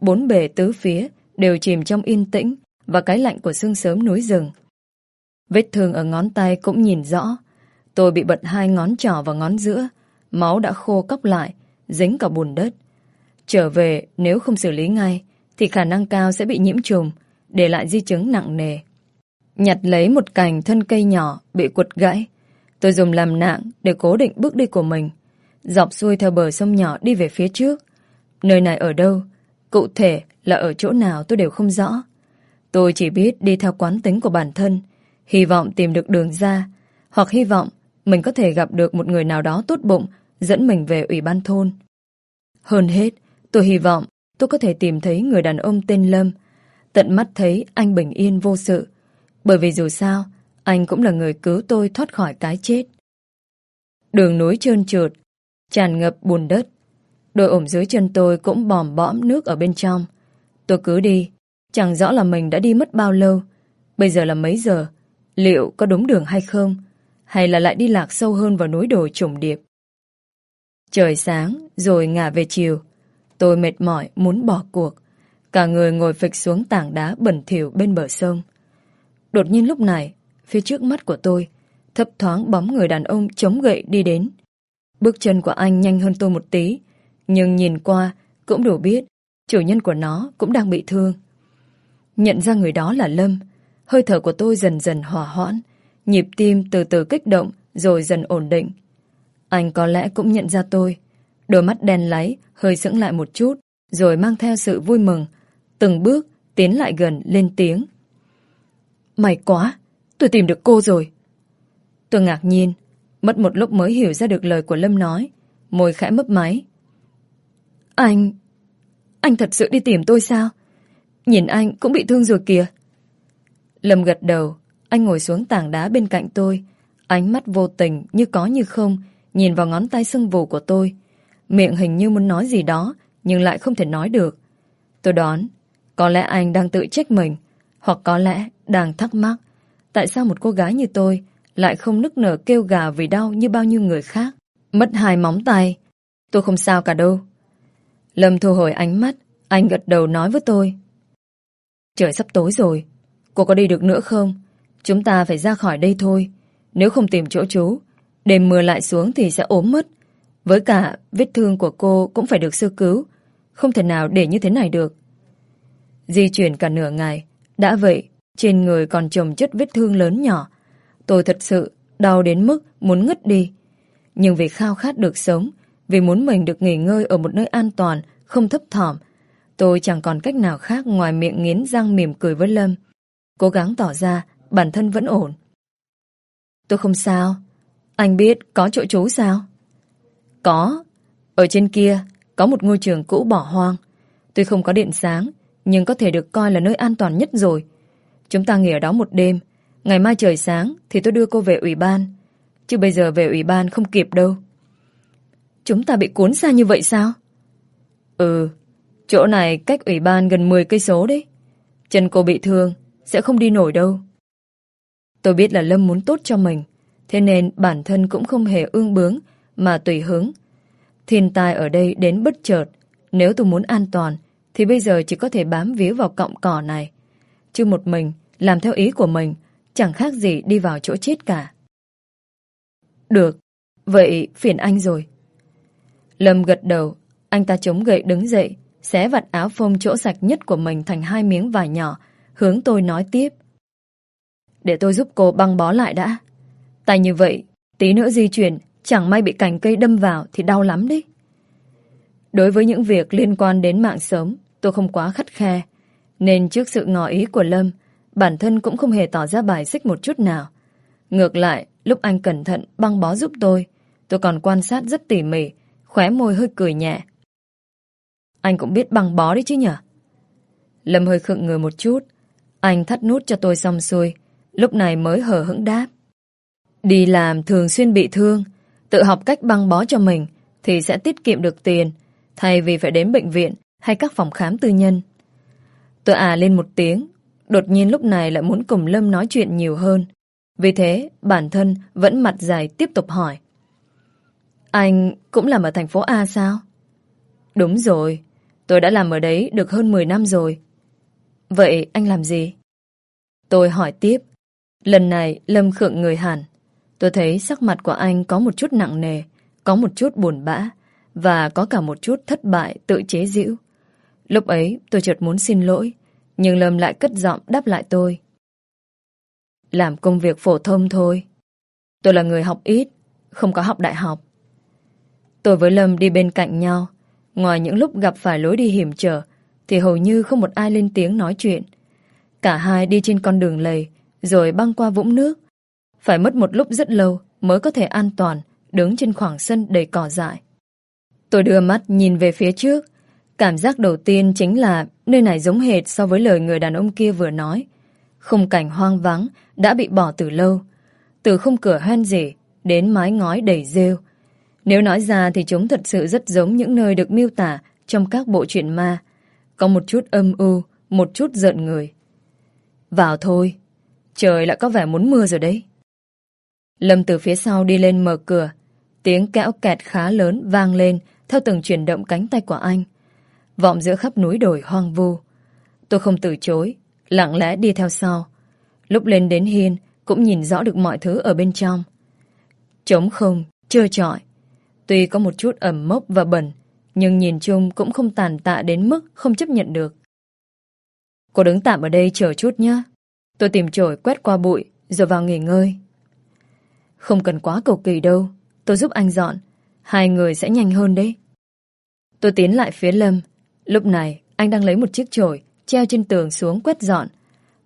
bốn bề tứ phía đều chìm trong yên tĩnh và cái lạnh của sương sớm núi rừng. Vết thương ở ngón tay cũng nhìn rõ. Tôi bị bật hai ngón trỏ và ngón giữa, máu đã khô cóc lại, dính cả bùn đất. Trở về, nếu không xử lý ngay, thì khả năng cao sẽ bị nhiễm trùng, để lại di chứng nặng nề. Nhặt lấy một cành thân cây nhỏ bị quật gãy. Tôi dùng làm nạng để cố định bước đi của mình. Dọc xuôi theo bờ sông nhỏ đi về phía trước. Nơi này ở đâu? Cụ thể là ở chỗ nào tôi đều không rõ. Tôi chỉ biết đi theo quán tính của bản thân, hy vọng tìm được đường ra, hoặc hy vọng mình có thể gặp được một người nào đó tốt bụng dẫn mình về ủy ban thôn. Hơn hết, tôi hy vọng tôi có thể tìm thấy người đàn ông tên Lâm, tận mắt thấy anh bình yên vô sự, bởi vì dù sao, anh cũng là người cứu tôi thoát khỏi cái chết. Đường núi trơn trượt, tràn ngập bùn đất. Đôi ổm dưới chân tôi cũng bòm bõm nước ở bên trong. Tôi cứ đi, chẳng rõ là mình đã đi mất bao lâu. Bây giờ là mấy giờ? Liệu có đúng đường hay không? Hay là lại đi lạc sâu hơn vào núi đồi trùng điệp? Trời sáng, rồi ngả về chiều. Tôi mệt mỏi, muốn bỏ cuộc. Cả người ngồi phịch xuống tảng đá bẩn thỉu bên bờ sông. Đột nhiên lúc này, phía trước mắt của tôi, thấp thoáng bóng người đàn ông chống gậy đi đến. Bước chân của anh nhanh hơn tôi một tí, nhưng nhìn qua cũng đủ biết chủ nhân của nó cũng đang bị thương. Nhận ra người đó là Lâm, hơi thở của tôi dần dần hòa hoãn, nhịp tim từ từ kích động rồi dần ổn định. Anh có lẽ cũng nhận ra tôi, đôi mắt đen láy hơi sững lại một chút, rồi mang theo sự vui mừng, từng bước tiến lại gần lên tiếng. May quá, tôi tìm được cô rồi. Tôi ngạc nhiên, mất một lúc mới hiểu ra được lời của Lâm nói, môi khẽ mấp máy. Anh... anh thật sự đi tìm tôi sao? Nhìn anh cũng bị thương rồi kìa. Lâm gật đầu, anh ngồi xuống tảng đá bên cạnh tôi, ánh mắt vô tình như có như không, nhìn vào ngón tay sưng vù của tôi. Miệng hình như muốn nói gì đó, nhưng lại không thể nói được. Tôi đoán, có lẽ anh đang tự trách mình, hoặc có lẽ đang thắc mắc tại sao một cô gái như tôi lại không nức nở kêu gà vì đau như bao nhiêu người khác. Mất hai móng tay. Tôi không sao cả đâu. Lâm thu hồi ánh mắt, anh gật đầu nói với tôi. Trời sắp tối rồi, cô có đi được nữa không? Chúng ta phải ra khỏi đây thôi. Nếu không tìm chỗ trú, đêm mưa lại xuống thì sẽ ốm mất. Với cả, vết thương của cô cũng phải được sơ cứu. Không thể nào để như thế này được. Di chuyển cả nửa ngày, đã vậy, trên người còn chồng chất vết thương lớn nhỏ. Tôi thật sự đau đến mức muốn ngất đi. Nhưng vì khao khát được sống, vì muốn mình được nghỉ ngơi ở một nơi an toàn, không thấp thỏm, tôi chẳng còn cách nào khác ngoài miệng nghiến răng mỉm cười với Lâm. Cố gắng tỏ ra bản thân vẫn ổn. Tôi không sao. Anh biết có chỗ trú sao? Có. Ở trên kia có một ngôi trường cũ bỏ hoang. Tuy không có điện sáng, nhưng có thể được coi là nơi an toàn nhất rồi. Chúng ta nghỉ ở đó một đêm. Ngày mai trời sáng thì tôi đưa cô về ủy ban. Chứ bây giờ về ủy ban không kịp đâu. Chúng ta bị cuốn xa như vậy sao? Ừ, chỗ này cách ủy ban gần 10 cây số đấy. Chân cô bị thương, sẽ không đi nổi đâu. Tôi biết là Lâm muốn tốt cho mình, thế nên bản thân cũng không hề ương bướng, mà tùy hứng. Thiên tai ở đây đến bất chợt, nếu tôi muốn an toàn, thì bây giờ chỉ có thể bám víu vào cọng cỏ này. Chứ một mình, làm theo ý của mình, chẳng khác gì đi vào chỗ chết cả. Được, vậy phiền anh rồi. Lâm gật đầu, anh ta chống gậy đứng dậy, xé vặt áo phông chỗ sạch nhất của mình thành hai miếng vải nhỏ, hướng tôi nói tiếp. Để tôi giúp cô băng bó lại đã. Tay như vậy, tí nữa di chuyển, chẳng may bị cành cây đâm vào thì đau lắm đấy. Đối với những việc liên quan đến mạng sống, tôi không quá khắt khe. Nên trước sự ngỏ ý của Lâm, bản thân cũng không hề tỏ ra bài xích một chút nào. Ngược lại, lúc anh cẩn thận băng bó giúp tôi, tôi Tôi còn quan sát rất tỉ mỉ, khóe môi hơi cười nhẹ. Anh cũng biết băng bó đấy chứ nhở? Lâm hơi khựng người một chút. Anh thắt nút cho tôi xong xuôi, lúc này mới hở hững đáp. Đi làm thường xuyên bị thương, tự học cách băng bó cho mình thì sẽ tiết kiệm được tiền, thay vì phải đến bệnh viện hay các phòng khám tư nhân. Tôi à lên một tiếng, đột nhiên lúc này lại muốn cùng Lâm nói chuyện nhiều hơn. Vì thế, bản thân vẫn mặt dài tiếp tục hỏi. Anh cũng làm ở thành phố A sao? Đúng rồi, tôi đã làm ở đấy được hơn 10 năm rồi. Vậy anh làm gì? Tôi hỏi tiếp. Lần này Lâm khựng người hẳn. Tôi thấy sắc mặt của anh có một chút nặng nề, có một chút buồn bã và có cả một chút thất bại tự chế giễu. Lúc ấy tôi chợt muốn xin lỗi, nhưng Lâm lại cất giọng đáp lại tôi. Làm công việc phổ thông thôi. Tôi là người học ít, không có học đại học. Tôi với Lâm đi bên cạnh nhau. Ngoài những lúc gặp phải lối đi hiểm trở, thì hầu như không một ai lên tiếng nói chuyện. Cả hai đi trên con đường lầy, rồi băng qua vũng nước. Phải mất một lúc rất lâu mới có thể an toàn đứng trên khoảng sân đầy cỏ dại. Tôi đưa mắt nhìn về phía trước. Cảm giác đầu tiên chính là nơi này giống hệt so với lời người đàn ông kia vừa nói. Khung cảnh hoang vắng đã bị bỏ từ lâu. Từ khung cửa hoen rỉ đến mái ngói đầy rêu. Nếu nói ra thì chúng thật sự rất giống những nơi được miêu tả trong các bộ truyện ma. Có một chút âm u, một chút giận người. Vào thôi, trời lại có vẻ muốn mưa rồi đấy. Lâm từ phía sau đi lên mở cửa, tiếng kẽo kẹt khá lớn vang lên theo từng chuyển động cánh tay của anh. Vọng giữa khắp núi đồi hoang vu. Tôi không từ chối, lặng lẽ đi theo sau. Lúc lên đến hiên, cũng nhìn rõ được mọi thứ ở bên trong. Trống không, trơ trọi. Tuy có một chút ẩm mốc và bẩn, nhưng nhìn chung cũng không tàn tạ đến mức không chấp nhận được. Cô đứng tạm ở đây chờ chút nhé. Tôi tìm chổi quét qua bụi, rồi vào nghỉ ngơi. Không cần quá cầu kỳ đâu, tôi giúp anh dọn. Hai người sẽ nhanh hơn đấy. Tôi tiến lại phía Lâm. Lúc này, anh đang lấy một chiếc chổi treo trên tường xuống quét dọn.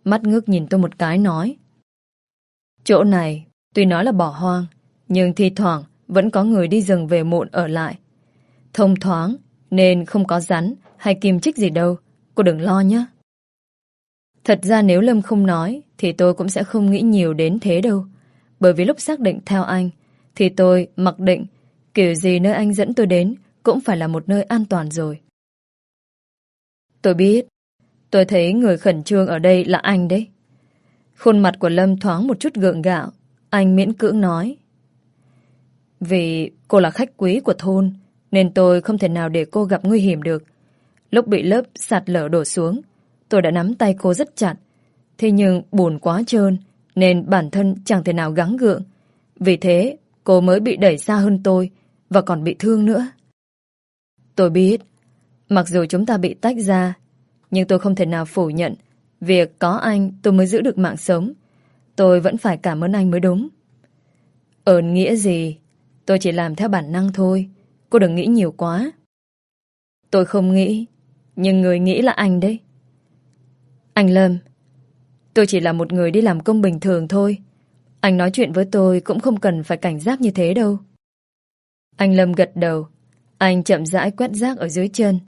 Mắt ngước nhìn tôi một cái nói. Chỗ này, tuy nói là bỏ hoang, nhưng thi thoảng vẫn có người đi rừng về muộn ở lại. Thông thoáng, nên không có rắn hay kim chích gì đâu. Cô đừng lo nhé. Thật ra nếu Lâm không nói, thì tôi cũng sẽ không nghĩ nhiều đến thế đâu. Bởi vì lúc xác định theo anh, thì tôi mặc định kiểu gì nơi anh dẫn tôi đến cũng phải là một nơi an toàn rồi. Tôi biết, tôi thấy người khẩn trương ở đây là anh đấy. Khuôn mặt của Lâm thoáng một chút gượng gạo, anh miễn cưỡng nói. Vì cô là khách quý của thôn, nên tôi không thể nào để cô gặp nguy hiểm được. Lúc bị lớp sạt lở đổ xuống, tôi đã nắm tay cô rất chặt. Thế nhưng buồn quá trơn, nên bản thân chẳng thể nào gắng gượng. Vì thế, cô mới bị đẩy xa hơn tôi và còn bị thương nữa. Tôi biết, mặc dù chúng ta bị tách ra, nhưng tôi không thể nào phủ nhận việc có anh tôi mới giữ được mạng sống. Tôi vẫn phải cảm ơn anh mới đúng. Ơn nghĩa gì? Tôi chỉ làm theo bản năng thôi. Cô đừng nghĩ nhiều quá. Tôi không nghĩ, nhưng người nghĩ là anh đấy. Anh Lâm, tôi chỉ là một người đi làm công bình thường thôi. Anh nói chuyện với tôi cũng không cần phải cảnh giác như thế đâu. Anh Lâm gật đầu. Anh chậm rãi quét rác ở dưới chân.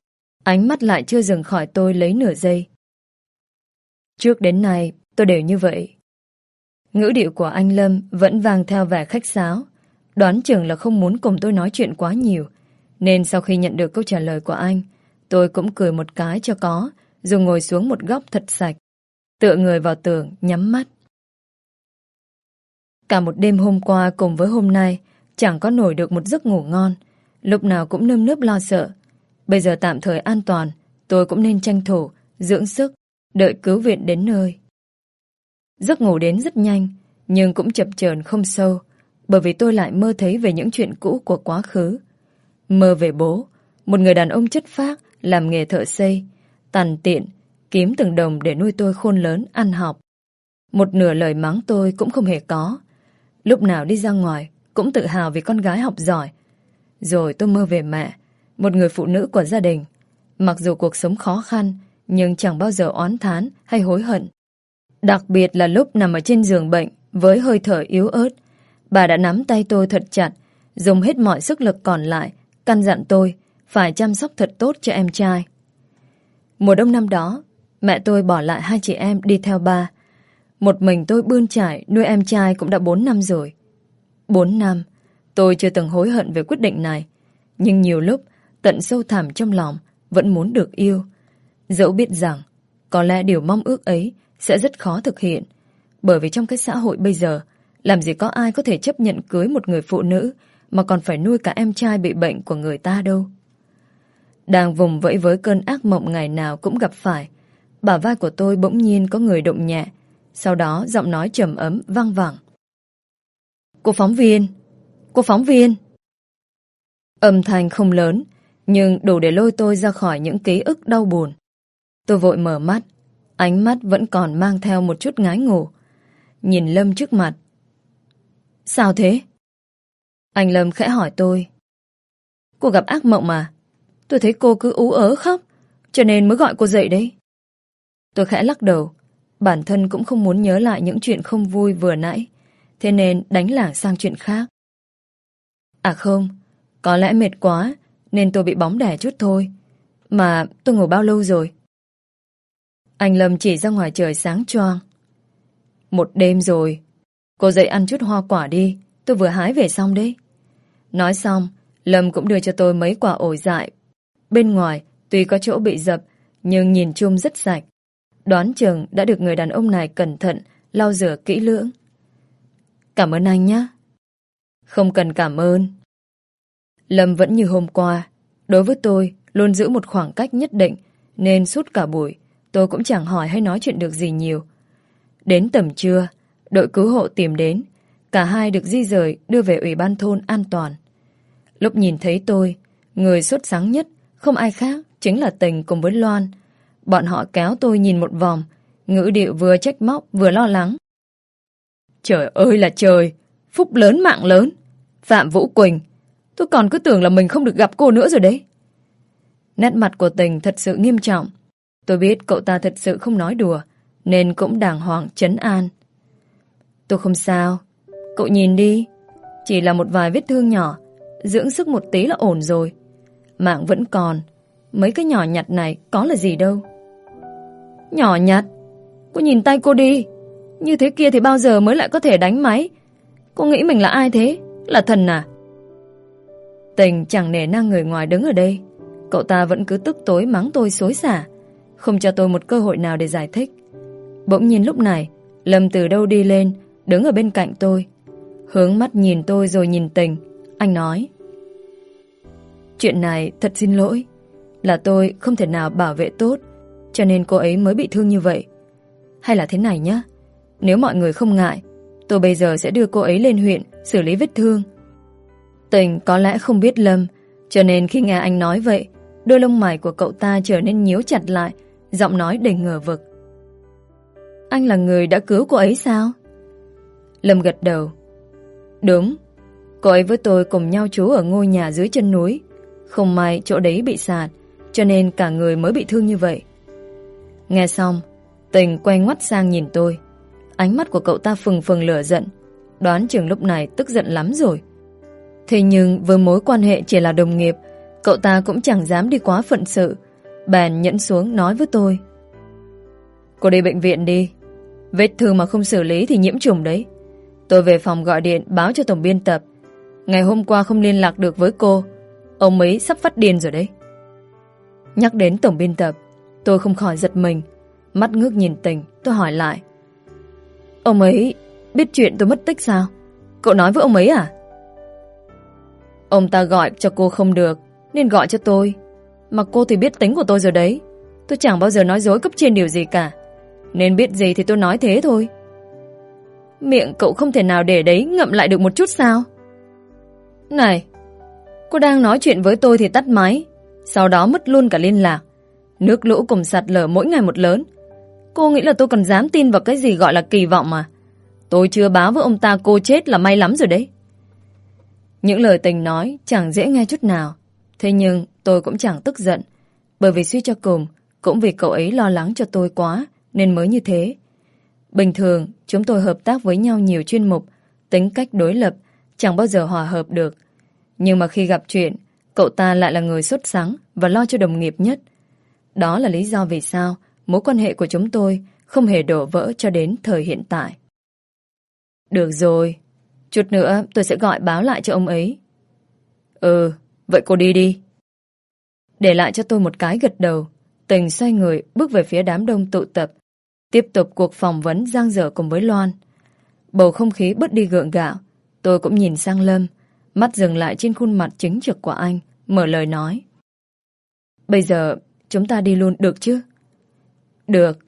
Ánh mắt lại chưa dừng khỏi tôi lấy nửa giây. Trước đến nay, tôi đều như vậy. Ngữ điệu của anh Lâm vẫn vang theo vẻ khách sáo. Đoán chừng là không muốn cùng tôi nói chuyện quá nhiều. Nên sau khi nhận được câu trả lời của anh, tôi cũng cười một cái cho có, rồi ngồi xuống một góc thật sạch. Tựa người vào tường, nhắm mắt. Cả một đêm hôm qua cùng với hôm nay, chẳng có nổi được một giấc ngủ ngon. Lúc nào cũng nơm nớp lo sợ. Bây giờ tạm thời an toàn, tôi cũng nên tranh thủ, dưỡng sức, đợi cứu viện đến nơi. Giấc ngủ đến rất nhanh, nhưng cũng chập chờn không sâu, bởi vì tôi lại mơ thấy về những chuyện cũ của quá khứ. Mơ về bố, một người đàn ông chất phác, làm nghề thợ xây, tàn tiện, kiếm từng đồng để nuôi tôi khôn lớn, ăn học. Một nửa lời mắng tôi cũng không hề có. Lúc nào đi ra ngoài, cũng tự hào vì con gái học giỏi. Rồi tôi mơ về mẹ, một người phụ nữ của gia đình. Mặc dù cuộc sống khó khăn, nhưng chẳng bao giờ oán thán hay hối hận. Đặc biệt là lúc nằm ở trên giường bệnh với hơi thở yếu ớt, bà đã nắm tay tôi thật chặt, dùng hết mọi sức lực còn lại, căn dặn tôi phải chăm sóc thật tốt cho em trai. Mùa đông năm đó, mẹ tôi bỏ lại hai chị em đi theo ba. Một mình tôi bươn trải nuôi em trai cũng đã 4 năm rồi. 4 năm, tôi chưa từng hối hận về quyết định này. Nhưng nhiều lúc, tận sâu thẳm trong lòng, vẫn muốn được yêu. Dẫu biết rằng, có lẽ điều mong ước ấy sẽ rất khó thực hiện. Bởi vì trong cái xã hội bây giờ, làm gì có ai có thể chấp nhận cưới một người phụ nữ mà còn phải nuôi cả em trai bị bệnh của người ta đâu. Đang vùng vẫy với cơn ác mộng ngày nào cũng gặp phải, bả vai của tôi bỗng nhiên có người động nhẹ, sau đó giọng nói trầm ấm vang vẳng. Cô phóng viên! Cô phóng viên! Âm thanh không lớn, nhưng đủ để lôi tôi ra khỏi những ký ức đau buồn. Tôi vội mở mắt, ánh mắt vẫn còn mang theo một chút ngái ngủ. Nhìn Lâm trước mặt. Sao thế? Anh Lâm khẽ hỏi tôi. Cô gặp ác mộng mà. Tôi thấy cô cứ ú ớ khóc, cho nên mới gọi cô dậy đấy. Tôi khẽ lắc đầu, bản thân cũng không muốn nhớ lại những chuyện không vui vừa nãy, thế nên đánh lảng sang chuyện khác. À không, có lẽ mệt quá, nên tôi bị bóng đẻ chút thôi. Mà tôi ngủ bao lâu rồi? Anh Lâm chỉ ra ngoài trời sáng choang. Một đêm rồi. Cô dậy ăn chút hoa quả đi, tôi vừa hái về xong đấy. Nói xong, Lâm cũng đưa cho tôi mấy quả ổi dại. Bên ngoài, tuy có chỗ bị dập, nhưng nhìn chung rất sạch. Đoán chừng đã được người đàn ông này cẩn thận, lau rửa kỹ lưỡng. Cảm ơn anh nhé. Không cần cảm ơn. Lâm vẫn như hôm qua. Đối với tôi, luôn giữ một khoảng cách nhất định, nên suốt cả buổi, tôi cũng chẳng hỏi hay nói chuyện được gì nhiều. Đến tầm trưa, đội cứu hộ tìm đến. Cả hai được di rời đưa về ủy ban thôn an toàn. Lúc nhìn thấy tôi, người xuất sáng nhất, không ai khác, chính là Tình cùng với Loan. Bọn họ kéo tôi nhìn một vòng, ngữ điệu vừa trách móc vừa lo lắng. Trời ơi là trời, phúc lớn mạng lớn. Phạm Vũ Quỳnh, tôi còn cứ tưởng là mình không được gặp cô nữa rồi đấy. Nét mặt của Tình thật sự nghiêm trọng. Tôi biết cậu ta thật sự không nói đùa, nên cũng đàng hoàng chấn an. Tôi không sao, cậu nhìn đi, chỉ là một vài vết thương nhỏ, dưỡng sức một tí là ổn rồi. Mạng vẫn còn, mấy cái nhỏ nhặt này có là gì đâu. Nhỏ nhặt? Cô nhìn tay cô đi, như thế kia thì bao giờ mới lại có thể đánh máy? Cô nghĩ mình là ai thế? Là thần à? Tình chẳng nể năng người ngoài đứng ở đây. Cậu ta vẫn cứ tức tối mắng tôi xối xả, không cho tôi một cơ hội nào để giải thích. Bỗng nhiên lúc này, Lâm từ đâu đi lên, đứng ở bên cạnh tôi. Hướng mắt nhìn tôi rồi nhìn tình. Anh nói. Chuyện này thật xin lỗi. Là tôi không thể nào bảo vệ tốt, cho nên cô ấy mới bị thương như vậy. Hay là thế này nhá. Nếu mọi người không ngại, tôi bây giờ sẽ đưa cô ấy lên huyện xử lý vết thương. Tình có lẽ không biết Lâm, cho nên khi nghe anh nói vậy, đôi lông mày của cậu ta trở nên nhíu chặt lại, giọng nói đầy ngờ vực. Anh là người đã cứu cô ấy sao? Lâm gật đầu. Đúng, cô ấy với tôi cùng nhau trú ở ngôi nhà dưới chân núi. Không may chỗ đấy bị sạt, cho nên cả người mới bị thương như vậy. Nghe xong, tình quay ngoắt sang nhìn tôi. Ánh mắt của cậu ta phừng phừng lửa giận. Đoán chừng lúc này tức giận lắm rồi. Thế nhưng với mối quan hệ chỉ là đồng nghiệp, cậu ta cũng chẳng dám đi quá phận sự. Bèn nhẫn xuống nói với tôi. Cô đi bệnh viện đi. Vết thương mà không xử lý thì nhiễm trùng đấy. Tôi về phòng gọi điện báo cho tổng biên tập. Ngày hôm qua không liên lạc được với cô. Ông ấy sắp phát điên rồi đấy. Nhắc đến tổng biên tập, tôi không khỏi giật mình. Mắt ngước nhìn tình, tôi hỏi lại. Ông ấy biết chuyện tôi mất tích sao? Cậu nói với ông ấy à? Ông ta gọi cho cô không được, nên gọi cho tôi. Mà cô thì biết tính của tôi rồi đấy. Tôi chẳng bao giờ nói dối cấp trên điều gì cả. Nên biết gì thì tôi nói thế thôi. Miệng cậu không thể nào để đấy ngậm lại được một chút sao? Này, cô đang nói chuyện với tôi thì tắt máy. Sau đó mất luôn cả liên lạc. Nước lũ cùng sạt lở mỗi ngày một lớn. Cô nghĩ là tôi còn dám tin vào cái gì gọi là kỳ vọng mà. Tôi chưa báo với ông ta cô chết là may lắm rồi đấy. Những lời tình nói chẳng dễ nghe chút nào. Thế nhưng tôi cũng chẳng tức giận. Bởi vì suy cho cùng, cũng vì cậu ấy lo lắng cho tôi quá, nên mới như thế. Bình thường, chúng tôi hợp tác với nhau nhiều chuyên mục, tính cách đối lập, chẳng bao giờ hòa hợp được. Nhưng mà khi gặp chuyện, cậu ta lại là người xuất sáng và lo cho đồng nghiệp nhất. Đó là lý do vì sao mối quan hệ của chúng tôi không hề đổ vỡ cho đến thời hiện tại. Được rồi, chút nữa tôi sẽ gọi báo lại cho ông ấy. Ừ, vậy cô đi đi. Để lại cho tôi một cái gật đầu, tình xoay người bước về phía đám đông tụ tập, tiếp tục cuộc phỏng vấn giang dở cùng với Loan. Bầu không khí bớt đi gượng gạo, tôi cũng nhìn sang Lâm, mắt dừng lại trên khuôn mặt chính trực của anh, mở lời nói. Bây giờ chúng ta đi luôn được chứ? Được,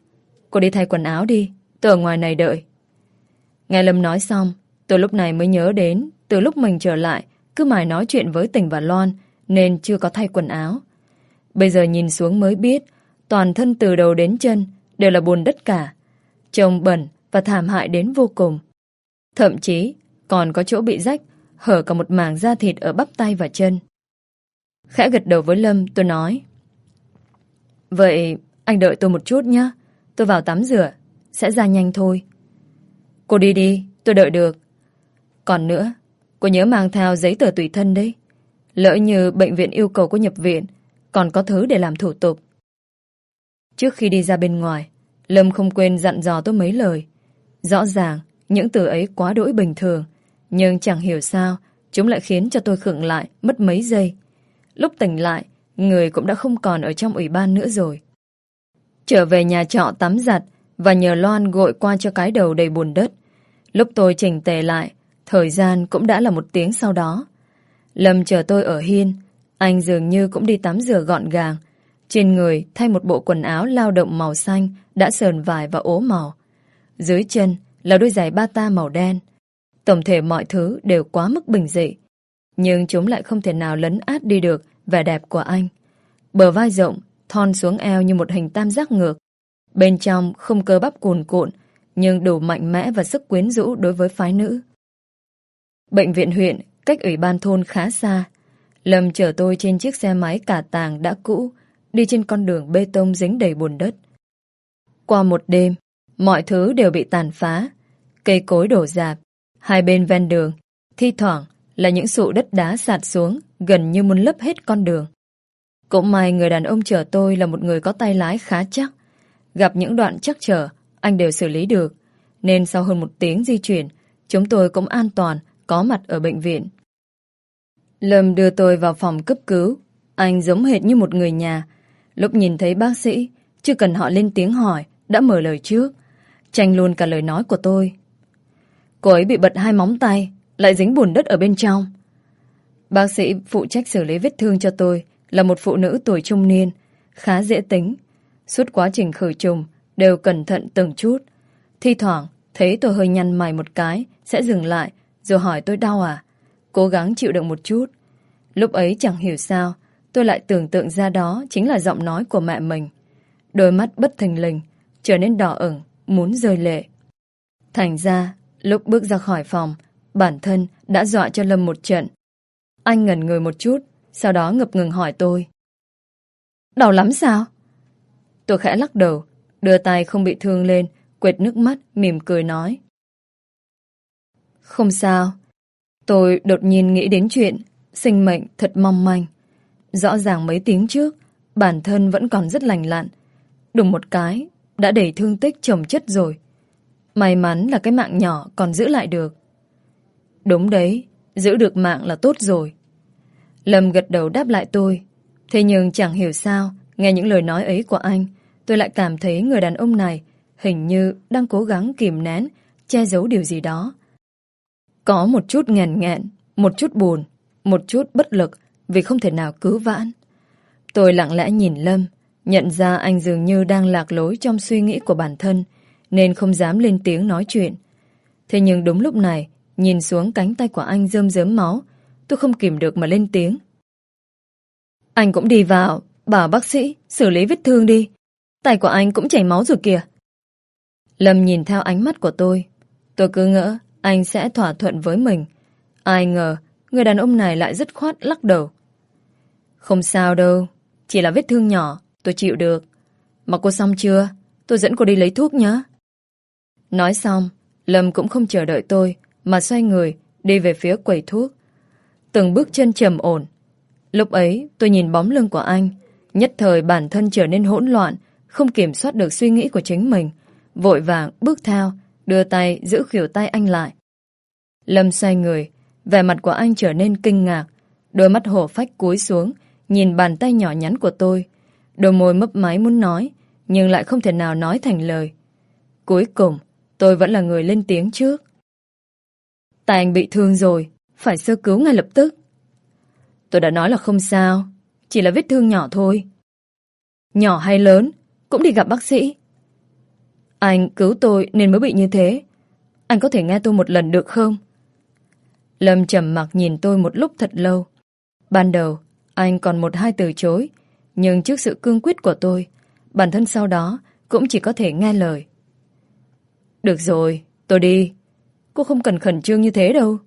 cô đi thay quần áo đi, tôi ở ngoài này đợi. Nghe Lâm nói xong, tôi lúc này mới nhớ đến, từ lúc mình trở lại, cứ mãi nói chuyện với Tình và Loan, nên chưa có thay quần áo. Bây giờ nhìn xuống mới biết, toàn thân từ đầu đến chân đều là bùn đất cả. Trông bẩn và thảm hại đến vô cùng. Thậm chí còn có chỗ bị rách, hở cả một mảng da thịt ở bắp tay và chân. Khẽ gật đầu với Lâm, tôi nói. Vậy anh đợi tôi một chút nhé. Tôi vào tắm rửa, sẽ ra nhanh thôi. Cô đi đi, tôi đợi được. Còn nữa, cô nhớ mang theo giấy tờ tùy thân đấy. Lỡ như bệnh viện yêu cầu cô nhập viện, còn có thứ để làm thủ tục. Trước khi đi ra bên ngoài, Lâm không quên dặn dò tôi mấy lời. Rõ ràng, những từ ấy quá đỗi bình thường, nhưng chẳng hiểu sao chúng lại khiến cho tôi khựng lại mất mấy giây. Lúc tỉnh lại, người cũng đã không còn ở trong ủy ban nữa rồi. Trở về nhà trọ tắm giặt và nhờ Loan gội qua cho cái đầu đầy bùn đất. Lúc tôi chỉnh tề lại, thời gian cũng đã là một tiếng sau đó. Lâm chờ tôi ở hiên, anh dường như cũng đi tắm rửa gọn gàng. Trên người thay một bộ quần áo lao động màu xanh đã sờn vải và ố màu. Dưới chân là đôi giày bata màu đen. Tổng thể mọi thứ đều quá mức bình dị. Nhưng chúng lại không thể nào lấn át đi được vẻ đẹp của anh. Bờ vai rộng, thon xuống eo như một hình tam giác ngược. Bên trong không cơ bắp cuồn cuộn, nhưng đủ mạnh mẽ và sức quyến rũ đối với phái nữ. Bệnh viện huyện cách ủy ban thôn khá xa. Lâm chở tôi trên chiếc xe máy cả tàng đã cũ, đi trên con đường bê tông dính đầy bùn đất. Qua một đêm, mọi thứ đều bị tàn phá, cây cối đổ rạp, hai bên ven đường, thi thoảng là những sụ đất đá sạt xuống, gần như muốn lấp hết con đường. Cũng may người đàn ông chở tôi là một người có tay lái khá chắc. Gặp những đoạn chắc trở, anh đều xử lý được. Nên sau hơn một tiếng di chuyển, chúng tôi cũng an toàn có mặt ở bệnh viện. Lâm đưa tôi vào phòng cấp cứu. Anh giống hệt như một người nhà. Lúc nhìn thấy bác sĩ, chưa cần họ lên tiếng hỏi, đã mở lời trước. Tranh luôn cả lời nói của tôi. Cô ấy bị bật hai móng tay, lại dính bùn đất ở bên trong. Bác sĩ phụ trách xử lý vết thương cho tôi là một phụ nữ tuổi trung niên, khá dễ tính. Suốt quá trình khử trùng đều cẩn thận từng chút. Thi thoảng thấy tôi hơi nhăn mày một cái sẽ dừng lại rồi hỏi tôi đau à. Cố gắng chịu đựng một chút. Lúc ấy chẳng hiểu sao tôi lại tưởng tượng ra đó chính là giọng nói của mẹ mình. Đôi mắt bất thình lình trở nên đỏ ửng, muốn rơi lệ. Thành ra, lúc bước ra khỏi phòng, bản thân đã dọa cho Lâm một trận. Anh ngẩn người một chút, sau đó ngập ngừng hỏi tôi. Đau lắm sao? Tôi khẽ lắc đầu, đưa tay không bị thương lên, quệt nước mắt, mỉm cười nói. Không sao. Tôi đột nhiên nghĩ đến chuyện sinh mệnh thật mong manh. Rõ ràng mấy tiếng trước, bản thân vẫn còn rất lành lặn. Đùng một cái, đã đẩy thương tích chồng chất rồi. May mắn là cái mạng nhỏ còn giữ lại được. Đúng đấy, giữ được mạng là tốt rồi. Lâm gật đầu đáp lại tôi. Thế nhưng chẳng hiểu sao, nghe những lời nói ấy của anh, tôi lại cảm thấy người đàn ông này hình như đang cố gắng kìm nén, che giấu điều gì đó. Có một chút nghèn nghẹn, một chút buồn, một chút bất lực vì không thể nào cứu vãn. Tôi lặng lẽ nhìn Lâm, nhận ra anh dường như đang lạc lối trong suy nghĩ của bản thân, nên không dám lên tiếng nói chuyện. Thế nhưng đúng lúc này, nhìn xuống cánh tay của anh rơm rớm máu, tôi không kìm được mà lên tiếng. Anh cũng đi vào, bảo bác sĩ xử lý vết thương đi. Tay của anh cũng chảy máu rồi kìa. Lâm nhìn theo ánh mắt của tôi. Tôi cứ ngỡ anh sẽ thỏa thuận với mình. Ai ngờ, người đàn ông này lại dứt khoát lắc đầu. Không sao đâu, chỉ là vết thương nhỏ, tôi chịu được. Mà cô xong chưa? Tôi dẫn cô đi lấy thuốc nhé. Nói xong, Lâm cũng không chờ đợi tôi, mà xoay người, đi về phía quầy thuốc. từng bước chân trầm ổn. Lúc ấy tôi nhìn bóng lưng của anh, nhất thời bản thân trở nên hỗn loạn, không kiểm soát được suy nghĩ của chính mình. Vội vàng bước theo, đưa tay giữ khỉu tay anh lại. Lâm xoay người, vẻ mặt của anh trở nên kinh ngạc, đôi mắt hổ phách cúi xuống, nhìn bàn tay nhỏ nhắn của tôi. Đôi môi mấp máy muốn nói, nhưng lại không thể nào nói thành lời. Cuối cùng, tôi vẫn là người lên tiếng trước. Tài anh bị thương rồi, phải sơ cứu ngay lập tức. Tôi đã nói là không sao, chỉ là vết thương nhỏ thôi. Nhỏ hay lớn, cũng đi gặp bác sĩ. Anh cứu tôi nên mới bị như thế. Anh có thể nghe tôi một lần được không? Lâm trầm mặc nhìn tôi một lúc thật lâu. Ban đầu, anh còn một hai từ chối, nhưng trước sự cương quyết của tôi, bản thân sau đó cũng chỉ có thể nghe lời. Được rồi, tôi đi. Cô không cần khẩn trương như thế đâu.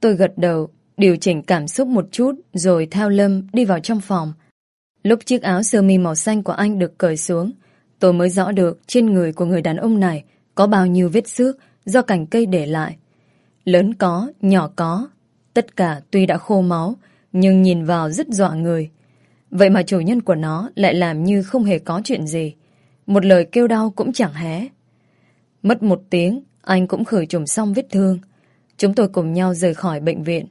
Tôi gật đầu, điều chỉnh cảm xúc một chút rồi theo Lâm đi vào trong phòng. Lúc chiếc áo sơ mi màu xanh của anh được cởi xuống, tôi mới rõ được trên người của người đàn ông này có bao nhiêu vết xước do cành cây để lại. Lớn có, nhỏ có, tất cả tuy đã khô máu, nhưng nhìn vào rất dọa người. Vậy mà chủ nhân của nó lại làm như không hề có chuyện gì. Một lời kêu đau cũng chẳng hé. Mất một tiếng, anh cũng khử trùng xong vết thương. Chúng tôi cùng nhau rời khỏi bệnh viện.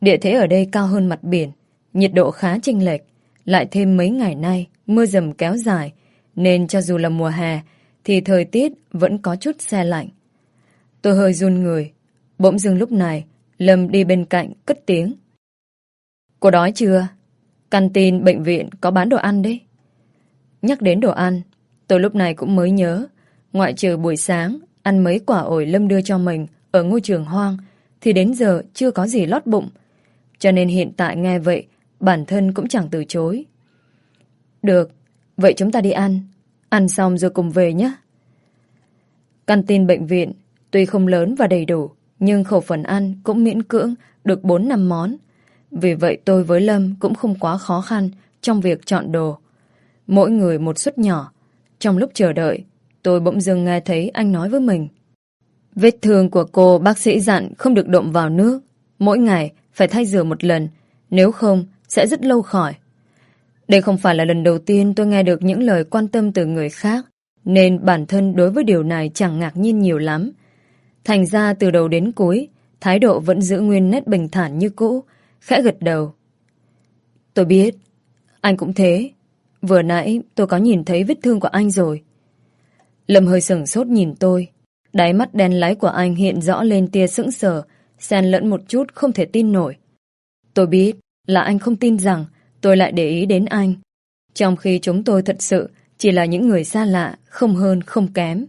Địa thế ở đây cao hơn mặt biển, nhiệt độ khá chênh lệch, lại thêm mấy ngày nay mưa dầm kéo dài, nên cho dù là mùa hè thì thời tiết vẫn có chút xe lạnh. Tôi hơi run người, bỗng dưng lúc này Lâm đi bên cạnh cất tiếng. Cô đói chưa? Căn tin bệnh viện có bán đồ ăn đấy. Nhắc đến đồ ăn, tôi lúc này cũng mới nhớ, ngoại trừ buổi sáng ăn mấy quả ổi Lâm đưa cho mình ở ngôi trường hoang, thì đến giờ chưa có gì lót bụng. Cho nên hiện tại nghe vậy, bản thân cũng chẳng từ chối. Được, vậy chúng ta đi ăn. Ăn xong rồi cùng về nhé. Căn tin bệnh viện tuy không lớn và đầy đủ, nhưng khẩu phần ăn cũng miễn cưỡng được 4 năm món. Vì vậy tôi với Lâm cũng không quá khó khăn trong việc chọn đồ. Mỗi người một suất nhỏ. Trong lúc chờ đợi, tôi bỗng dưng nghe thấy anh nói với mình. Vết thương của cô bác sĩ dặn không được động vào nước. Mỗi ngày phải thay rửa một lần, nếu không sẽ rất lâu khỏi. Đây không phải là lần đầu tiên tôi nghe được những lời quan tâm từ người khác, nên bản thân đối với điều này chẳng ngạc nhiên nhiều lắm. Thành ra từ đầu đến cuối, thái độ vẫn giữ nguyên nét bình thản như cũ, khẽ gật đầu. Tôi biết, anh cũng thế. Vừa nãy tôi có nhìn thấy vết thương của anh rồi. Lâm hơi sửng sốt nhìn tôi. Đáy mắt đen láy của anh hiện rõ lên tia sững sờ, xen lẫn một chút không thể tin nổi. Tôi biết là anh không tin rằng tôi lại để ý đến anh. Trong khi chúng tôi thật sự chỉ là những người xa lạ, không hơn không kém.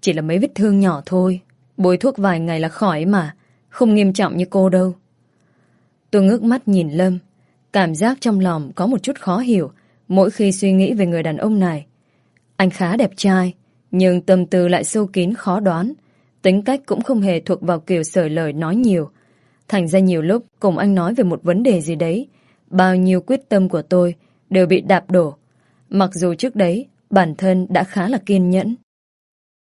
Chỉ là mấy vết thương nhỏ thôi, bôi thuốc vài ngày là khỏi mà, không nghiêm trọng như cô đâu. Tôi ngước mắt nhìn Lâm, cảm giác trong lòng có một chút khó hiểu mỗi khi suy nghĩ về người đàn ông này. Anh khá đẹp trai, nhưng tâm tư lại sâu kín khó đoán, tính cách cũng không hề thuộc vào kiểu sởi lời nói nhiều. Thành ra nhiều lúc cùng anh nói về một vấn đề gì đấy, bao nhiêu quyết tâm của tôi đều bị đạp đổ. Mặc dù trước đấy, bản thân đã khá là kiên nhẫn.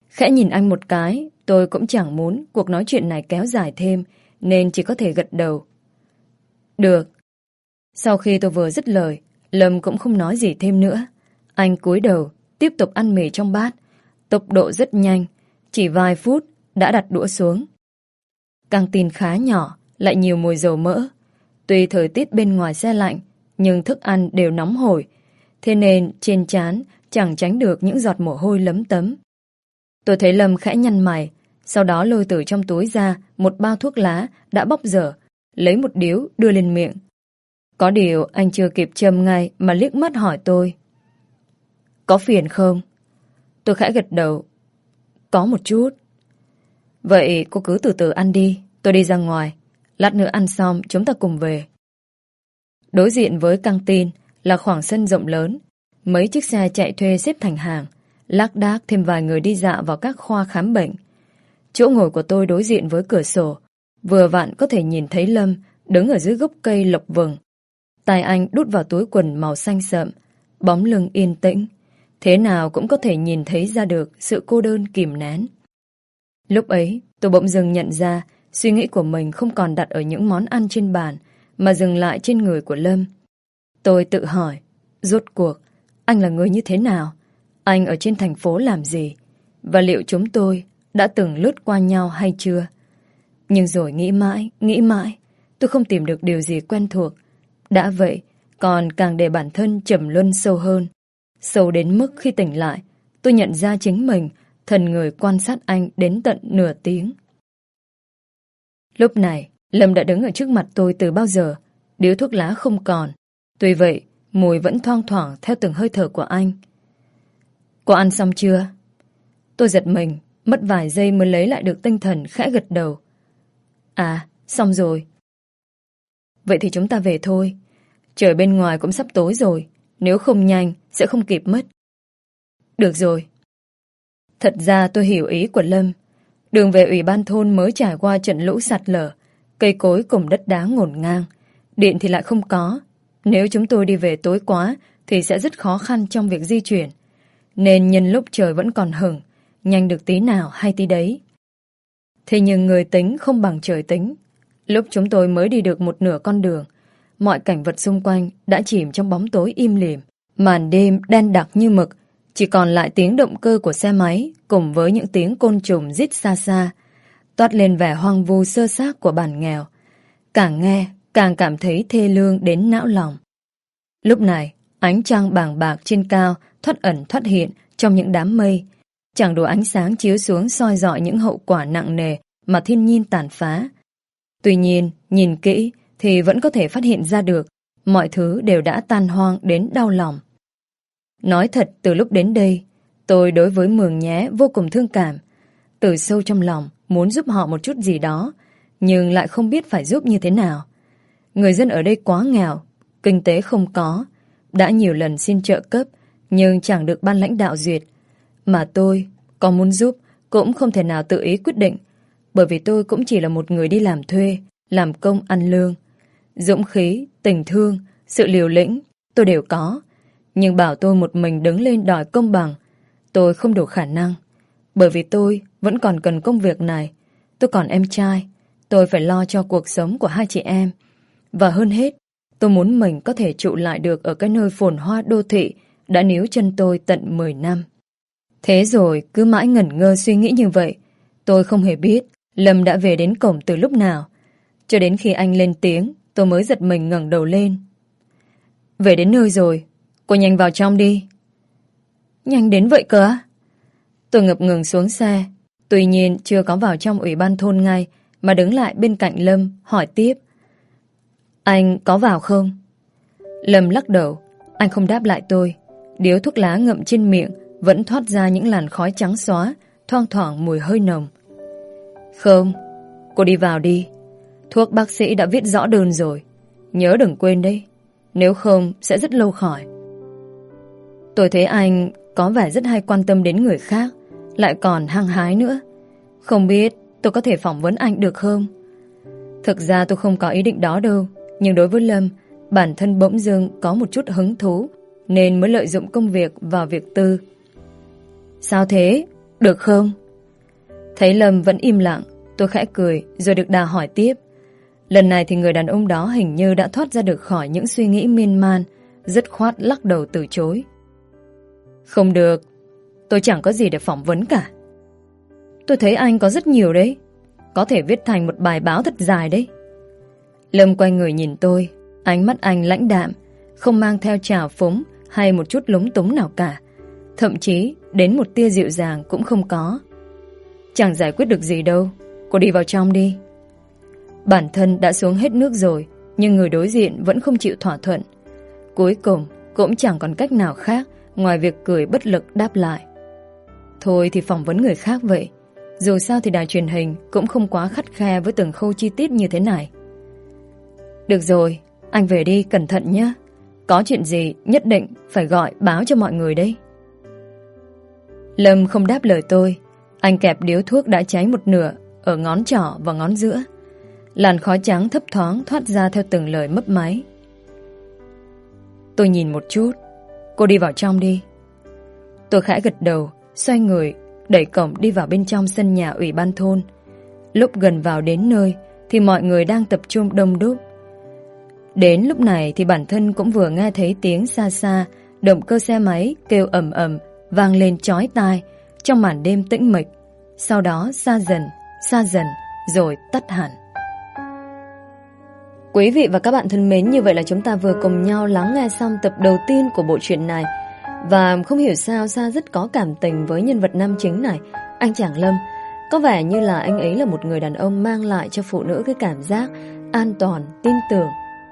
Khẽ nhìn anh một cái, tôi cũng chẳng muốn cuộc nói chuyện này kéo dài thêm, nên chỉ có thể gật đầu. Được. Sau khi tôi vừa dứt lời, Lâm cũng không nói gì thêm nữa. Anh cúi đầu, tiếp tục ăn mì trong bát. Tốc độ rất nhanh, chỉ vài phút đã đặt đũa xuống. Căng tin khá nhỏ, lại nhiều mùi dầu mỡ. Tuy thời tiết bên ngoài xe lạnh, nhưng thức ăn đều nóng hổi. Thế nên trên chán chẳng tránh được những giọt mồ hôi lấm tấm. Tôi thấy Lâm khẽ nhăn mày, sau đó lôi từ trong túi ra một bao thuốc lá đã bóc dở, lấy một điếu đưa lên miệng. Có điều anh chưa kịp châm ngay mà liếc mắt hỏi tôi. Có phiền không? Tôi khẽ gật đầu. Có một chút. Vậy cô cứ từ từ ăn đi, tôi đi ra ngoài. Lát nữa ăn xong chúng ta cùng về. Đối diện với căng tin là khoảng sân rộng lớn. Mấy chiếc xe chạy thuê xếp thành hàng. Lác đác thêm vài người đi dạo vào các khoa khám bệnh. Chỗ ngồi của tôi đối diện với cửa sổ. Vừa vặn có thể nhìn thấy Lâm đứng ở dưới gốc cây lộc vừng. Tài anh đút vào túi quần màu xanh sậm, bóng lưng yên tĩnh. Thế nào cũng có thể nhìn thấy ra được sự cô đơn kìm nén. Lúc ấy, tôi bỗng dưng nhận ra suy nghĩ của mình không còn đặt ở những món ăn trên bàn, mà dừng lại trên người của Lâm. Tôi tự hỏi, rốt cuộc, anh là người như thế nào? Anh ở trên thành phố làm gì? Và liệu chúng tôi đã từng lướt qua nhau hay chưa? Nhưng rồi nghĩ mãi, nghĩ mãi, tôi không tìm được điều gì quen thuộc. Đã vậy, còn càng để bản thân trầm luân sâu hơn. Sâu đến mức khi tỉnh lại, tôi nhận ra chính mình, thần người quan sát anh đến tận nửa tiếng. Lúc này, Lâm đã đứng ở trước mặt tôi từ bao giờ, điếu thuốc lá không còn. Tuy vậy, mùi vẫn thoang thoảng theo từng hơi thở của anh. Cô ăn xong chưa? Tôi giật mình, mất vài giây mới lấy lại được tinh thần khẽ gật đầu. À, xong rồi. Vậy thì chúng ta về thôi. Trời bên ngoài cũng sắp tối rồi. Nếu không nhanh, sẽ không kịp mất. Được rồi. Thật ra tôi hiểu ý của Lâm. Đường về ủy ban thôn mới trải qua trận lũ sạt lở. Cây cối cùng đất đá ngổn ngang. Điện thì lại không có. Nếu chúng tôi đi về tối quá thì sẽ rất khó khăn trong việc di chuyển. Nên nhân lúc trời vẫn còn hửng, nhanh được tí nào hay tí đấy. Thế nhưng người tính không bằng trời tính. Lúc chúng tôi mới đi được một nửa con đường, mọi cảnh vật xung quanh đã chìm trong bóng tối im lìm. Màn đêm đen đặc như mực, chỉ còn lại tiếng động cơ của xe máy cùng với những tiếng côn trùng rít xa xa, toát lên vẻ hoang vu sơ xác của bản nghèo. Càng nghe, càng cảm thấy thê lương đến não lòng. Lúc này, ánh trăng bàng bạc trên cao thoát ẩn thoát hiện trong những đám mây, Chẳng đủ ánh sáng chiếu xuống soi dọi những hậu quả nặng nề mà thiên nhiên tàn phá. Tuy nhiên, nhìn kỹ thì vẫn có thể phát hiện ra được mọi thứ đều đã tan hoang đến đau lòng. Nói thật từ lúc đến đây, tôi đối với Mường Nhé vô cùng thương cảm. Từ sâu trong lòng muốn giúp họ một chút gì đó, nhưng lại không biết phải giúp như thế nào. Người dân ở đây quá nghèo, kinh tế không có, đã nhiều lần xin trợ cấp nhưng chẳng được ban lãnh đạo duyệt. Mà tôi có muốn giúp cũng không thể nào tự ý quyết định bởi vì tôi cũng chỉ là một người đi làm thuê, làm công ăn lương. Dũng khí, tình thương, sự liều lĩnh tôi đều có. Nhưng bảo tôi một mình đứng lên đòi công bằng tôi không đủ khả năng. Bởi vì tôi vẫn còn cần công việc này. Tôi còn em trai. Tôi phải lo cho cuộc sống của hai chị em. Và hơn hết, tôi muốn mình có thể trụ lại được ở cái nơi phồn hoa đô thị đã níu chân tôi tận 10 năm. Thế rồi cứ mãi ngẩn ngơ suy nghĩ như vậy Tôi không hề biết Lâm đã về đến cổng từ lúc nào Cho đến khi anh lên tiếng Tôi mới giật mình ngẩng đầu lên Về đến nơi rồi Cô nhanh vào trong đi Nhanh đến vậy cơ Tôi ngập ngừng xuống xe Tuy nhiên chưa có vào trong ủy ban thôn ngay Mà đứng lại bên cạnh Lâm Hỏi tiếp Anh có vào không Lâm lắc đầu Anh không đáp lại tôi Điếu thuốc lá ngậm trên miệng vẫn thoát ra những làn khói trắng xóa, thoang thoảng mùi hơi nồng. Không, cô đi vào đi. Thuốc bác sĩ đã viết rõ đơn rồi. Nhớ đừng quên đấy. Nếu không, sẽ rất lâu khỏi. Tôi thấy anh có vẻ rất hay quan tâm đến người khác, lại còn hăng hái nữa. Không biết tôi có thể phỏng vấn anh được không? Thực ra tôi không có ý định đó đâu, nhưng đối với Lâm, bản thân bỗng dưng có một chút hứng thú, nên mới lợi dụng công việc vào việc tư Sao thế? Được không? Thấy Lâm vẫn im lặng, tôi khẽ cười rồi được đà hỏi tiếp. Lần này thì người đàn ông đó hình như đã thoát ra được khỏi những suy nghĩ miên man, dứt khoát lắc đầu từ chối. Không được, tôi chẳng có gì để phỏng vấn cả. Tôi thấy anh có rất nhiều đấy, có thể viết thành một bài báo thật dài đấy. Lâm quay người nhìn tôi, ánh mắt anh lãnh đạm, không mang theo trào phúng hay một chút lúng túng nào cả. Thậm chí Đến một tia dịu dàng cũng không có Chẳng giải quyết được gì đâu Cô đi vào trong đi Bản thân đã xuống hết nước rồi Nhưng người đối diện vẫn không chịu thỏa thuận Cuối cùng cũng chẳng còn cách nào khác Ngoài việc cười bất lực đáp lại. Thôi thì phỏng vấn người khác vậy. Dù sao thì đài truyền hình Cũng không quá khắt khe với từng khâu chi tiết như thế này. Được rồi, Anh về đi, cẩn thận nhé. Có chuyện gì nhất định phải gọi báo cho mọi người đấy. Lâm không đáp lời tôi. Anh kẹp điếu thuốc đã cháy một nửa Ở ngón trỏ và ngón giữa. Làn khói trắng thấp thoáng thoát ra theo từng lời mấp máy. Tôi nhìn một chút. Cô đi vào trong đi Tôi khẽ gật đầu Xoay người Đẩy cổng đi vào bên trong sân nhà ủy ban thôn Lúc gần vào đến nơi thì mọi người đang tập trung đông đúc. Đến lúc này thì bản thân cũng vừa nghe thấy tiếng xa xa, động cơ xe máy kêu ầm ầm vang lên chói tai trong màn đêm tĩnh mịch. Sau đó xa dần, xa dần, rồi tắt hẳn. Quý vị và các bạn thân mến, như vậy là chúng ta vừa cùng nhau lắng nghe xong tập đầu tiên của bộ truyện này. Và không hiểu sao Sa rất có cảm tình với nhân vật nam chính này, anh chàng Lâm. Có vẻ như là anh ấy là một người đàn ông mang lại cho phụ nữ cái cảm giác an toàn, tin tưởng.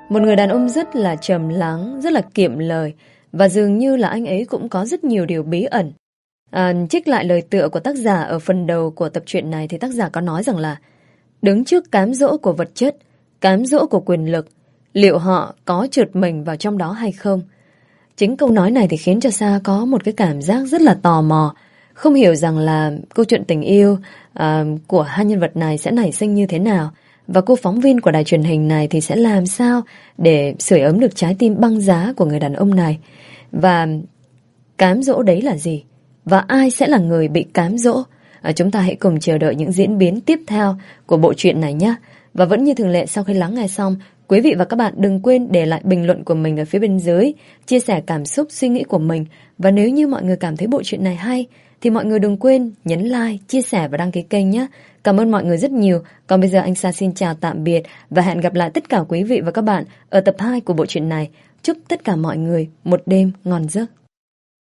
Một người đàn ông rất là trầm lắng, rất là kiệm lời và dường như là anh ấy cũng có rất nhiều điều bí ẩn. À, trích lại lời tựa của tác giả ở phần đầu của tập truyện này thì tác giả có nói rằng là đứng trước cám dỗ của vật chất, cám dỗ của quyền lực, liệu họ có trượt mình vào trong đó hay không? Chính câu nói này thì khiến cho Sa có một cái cảm giác rất là tò mò, không hiểu rằng là câu chuyện tình yêu uh, của hai nhân vật này sẽ nảy sinh như thế nào. Và cô phóng viên của đài truyền hình này thì sẽ làm sao để sưởi ấm được trái tim băng giá của người đàn ông này? Và cám dỗ đấy là gì? Và ai sẽ là người bị cám dỗ? À, chúng ta hãy cùng chờ đợi những diễn biến tiếp theo của bộ truyện này nhé và vẫn như thường lệ sau khi lắng nghe xong Quý vị và các bạn đừng quên để lại bình luận của mình ở phía bên dưới, chia sẻ cảm xúc, suy nghĩ của mình. Và nếu như mọi người cảm thấy bộ truyện này hay, thì mọi người đừng quên nhấn like, chia sẻ và đăng ký kênh nhé. Cảm ơn mọi người rất nhiều. Còn bây giờ anh Sa xin chào tạm biệt và hẹn gặp lại tất cả quý vị và các bạn ở tập 2 của bộ truyện này. Chúc tất cả mọi người một đêm ngon giấc.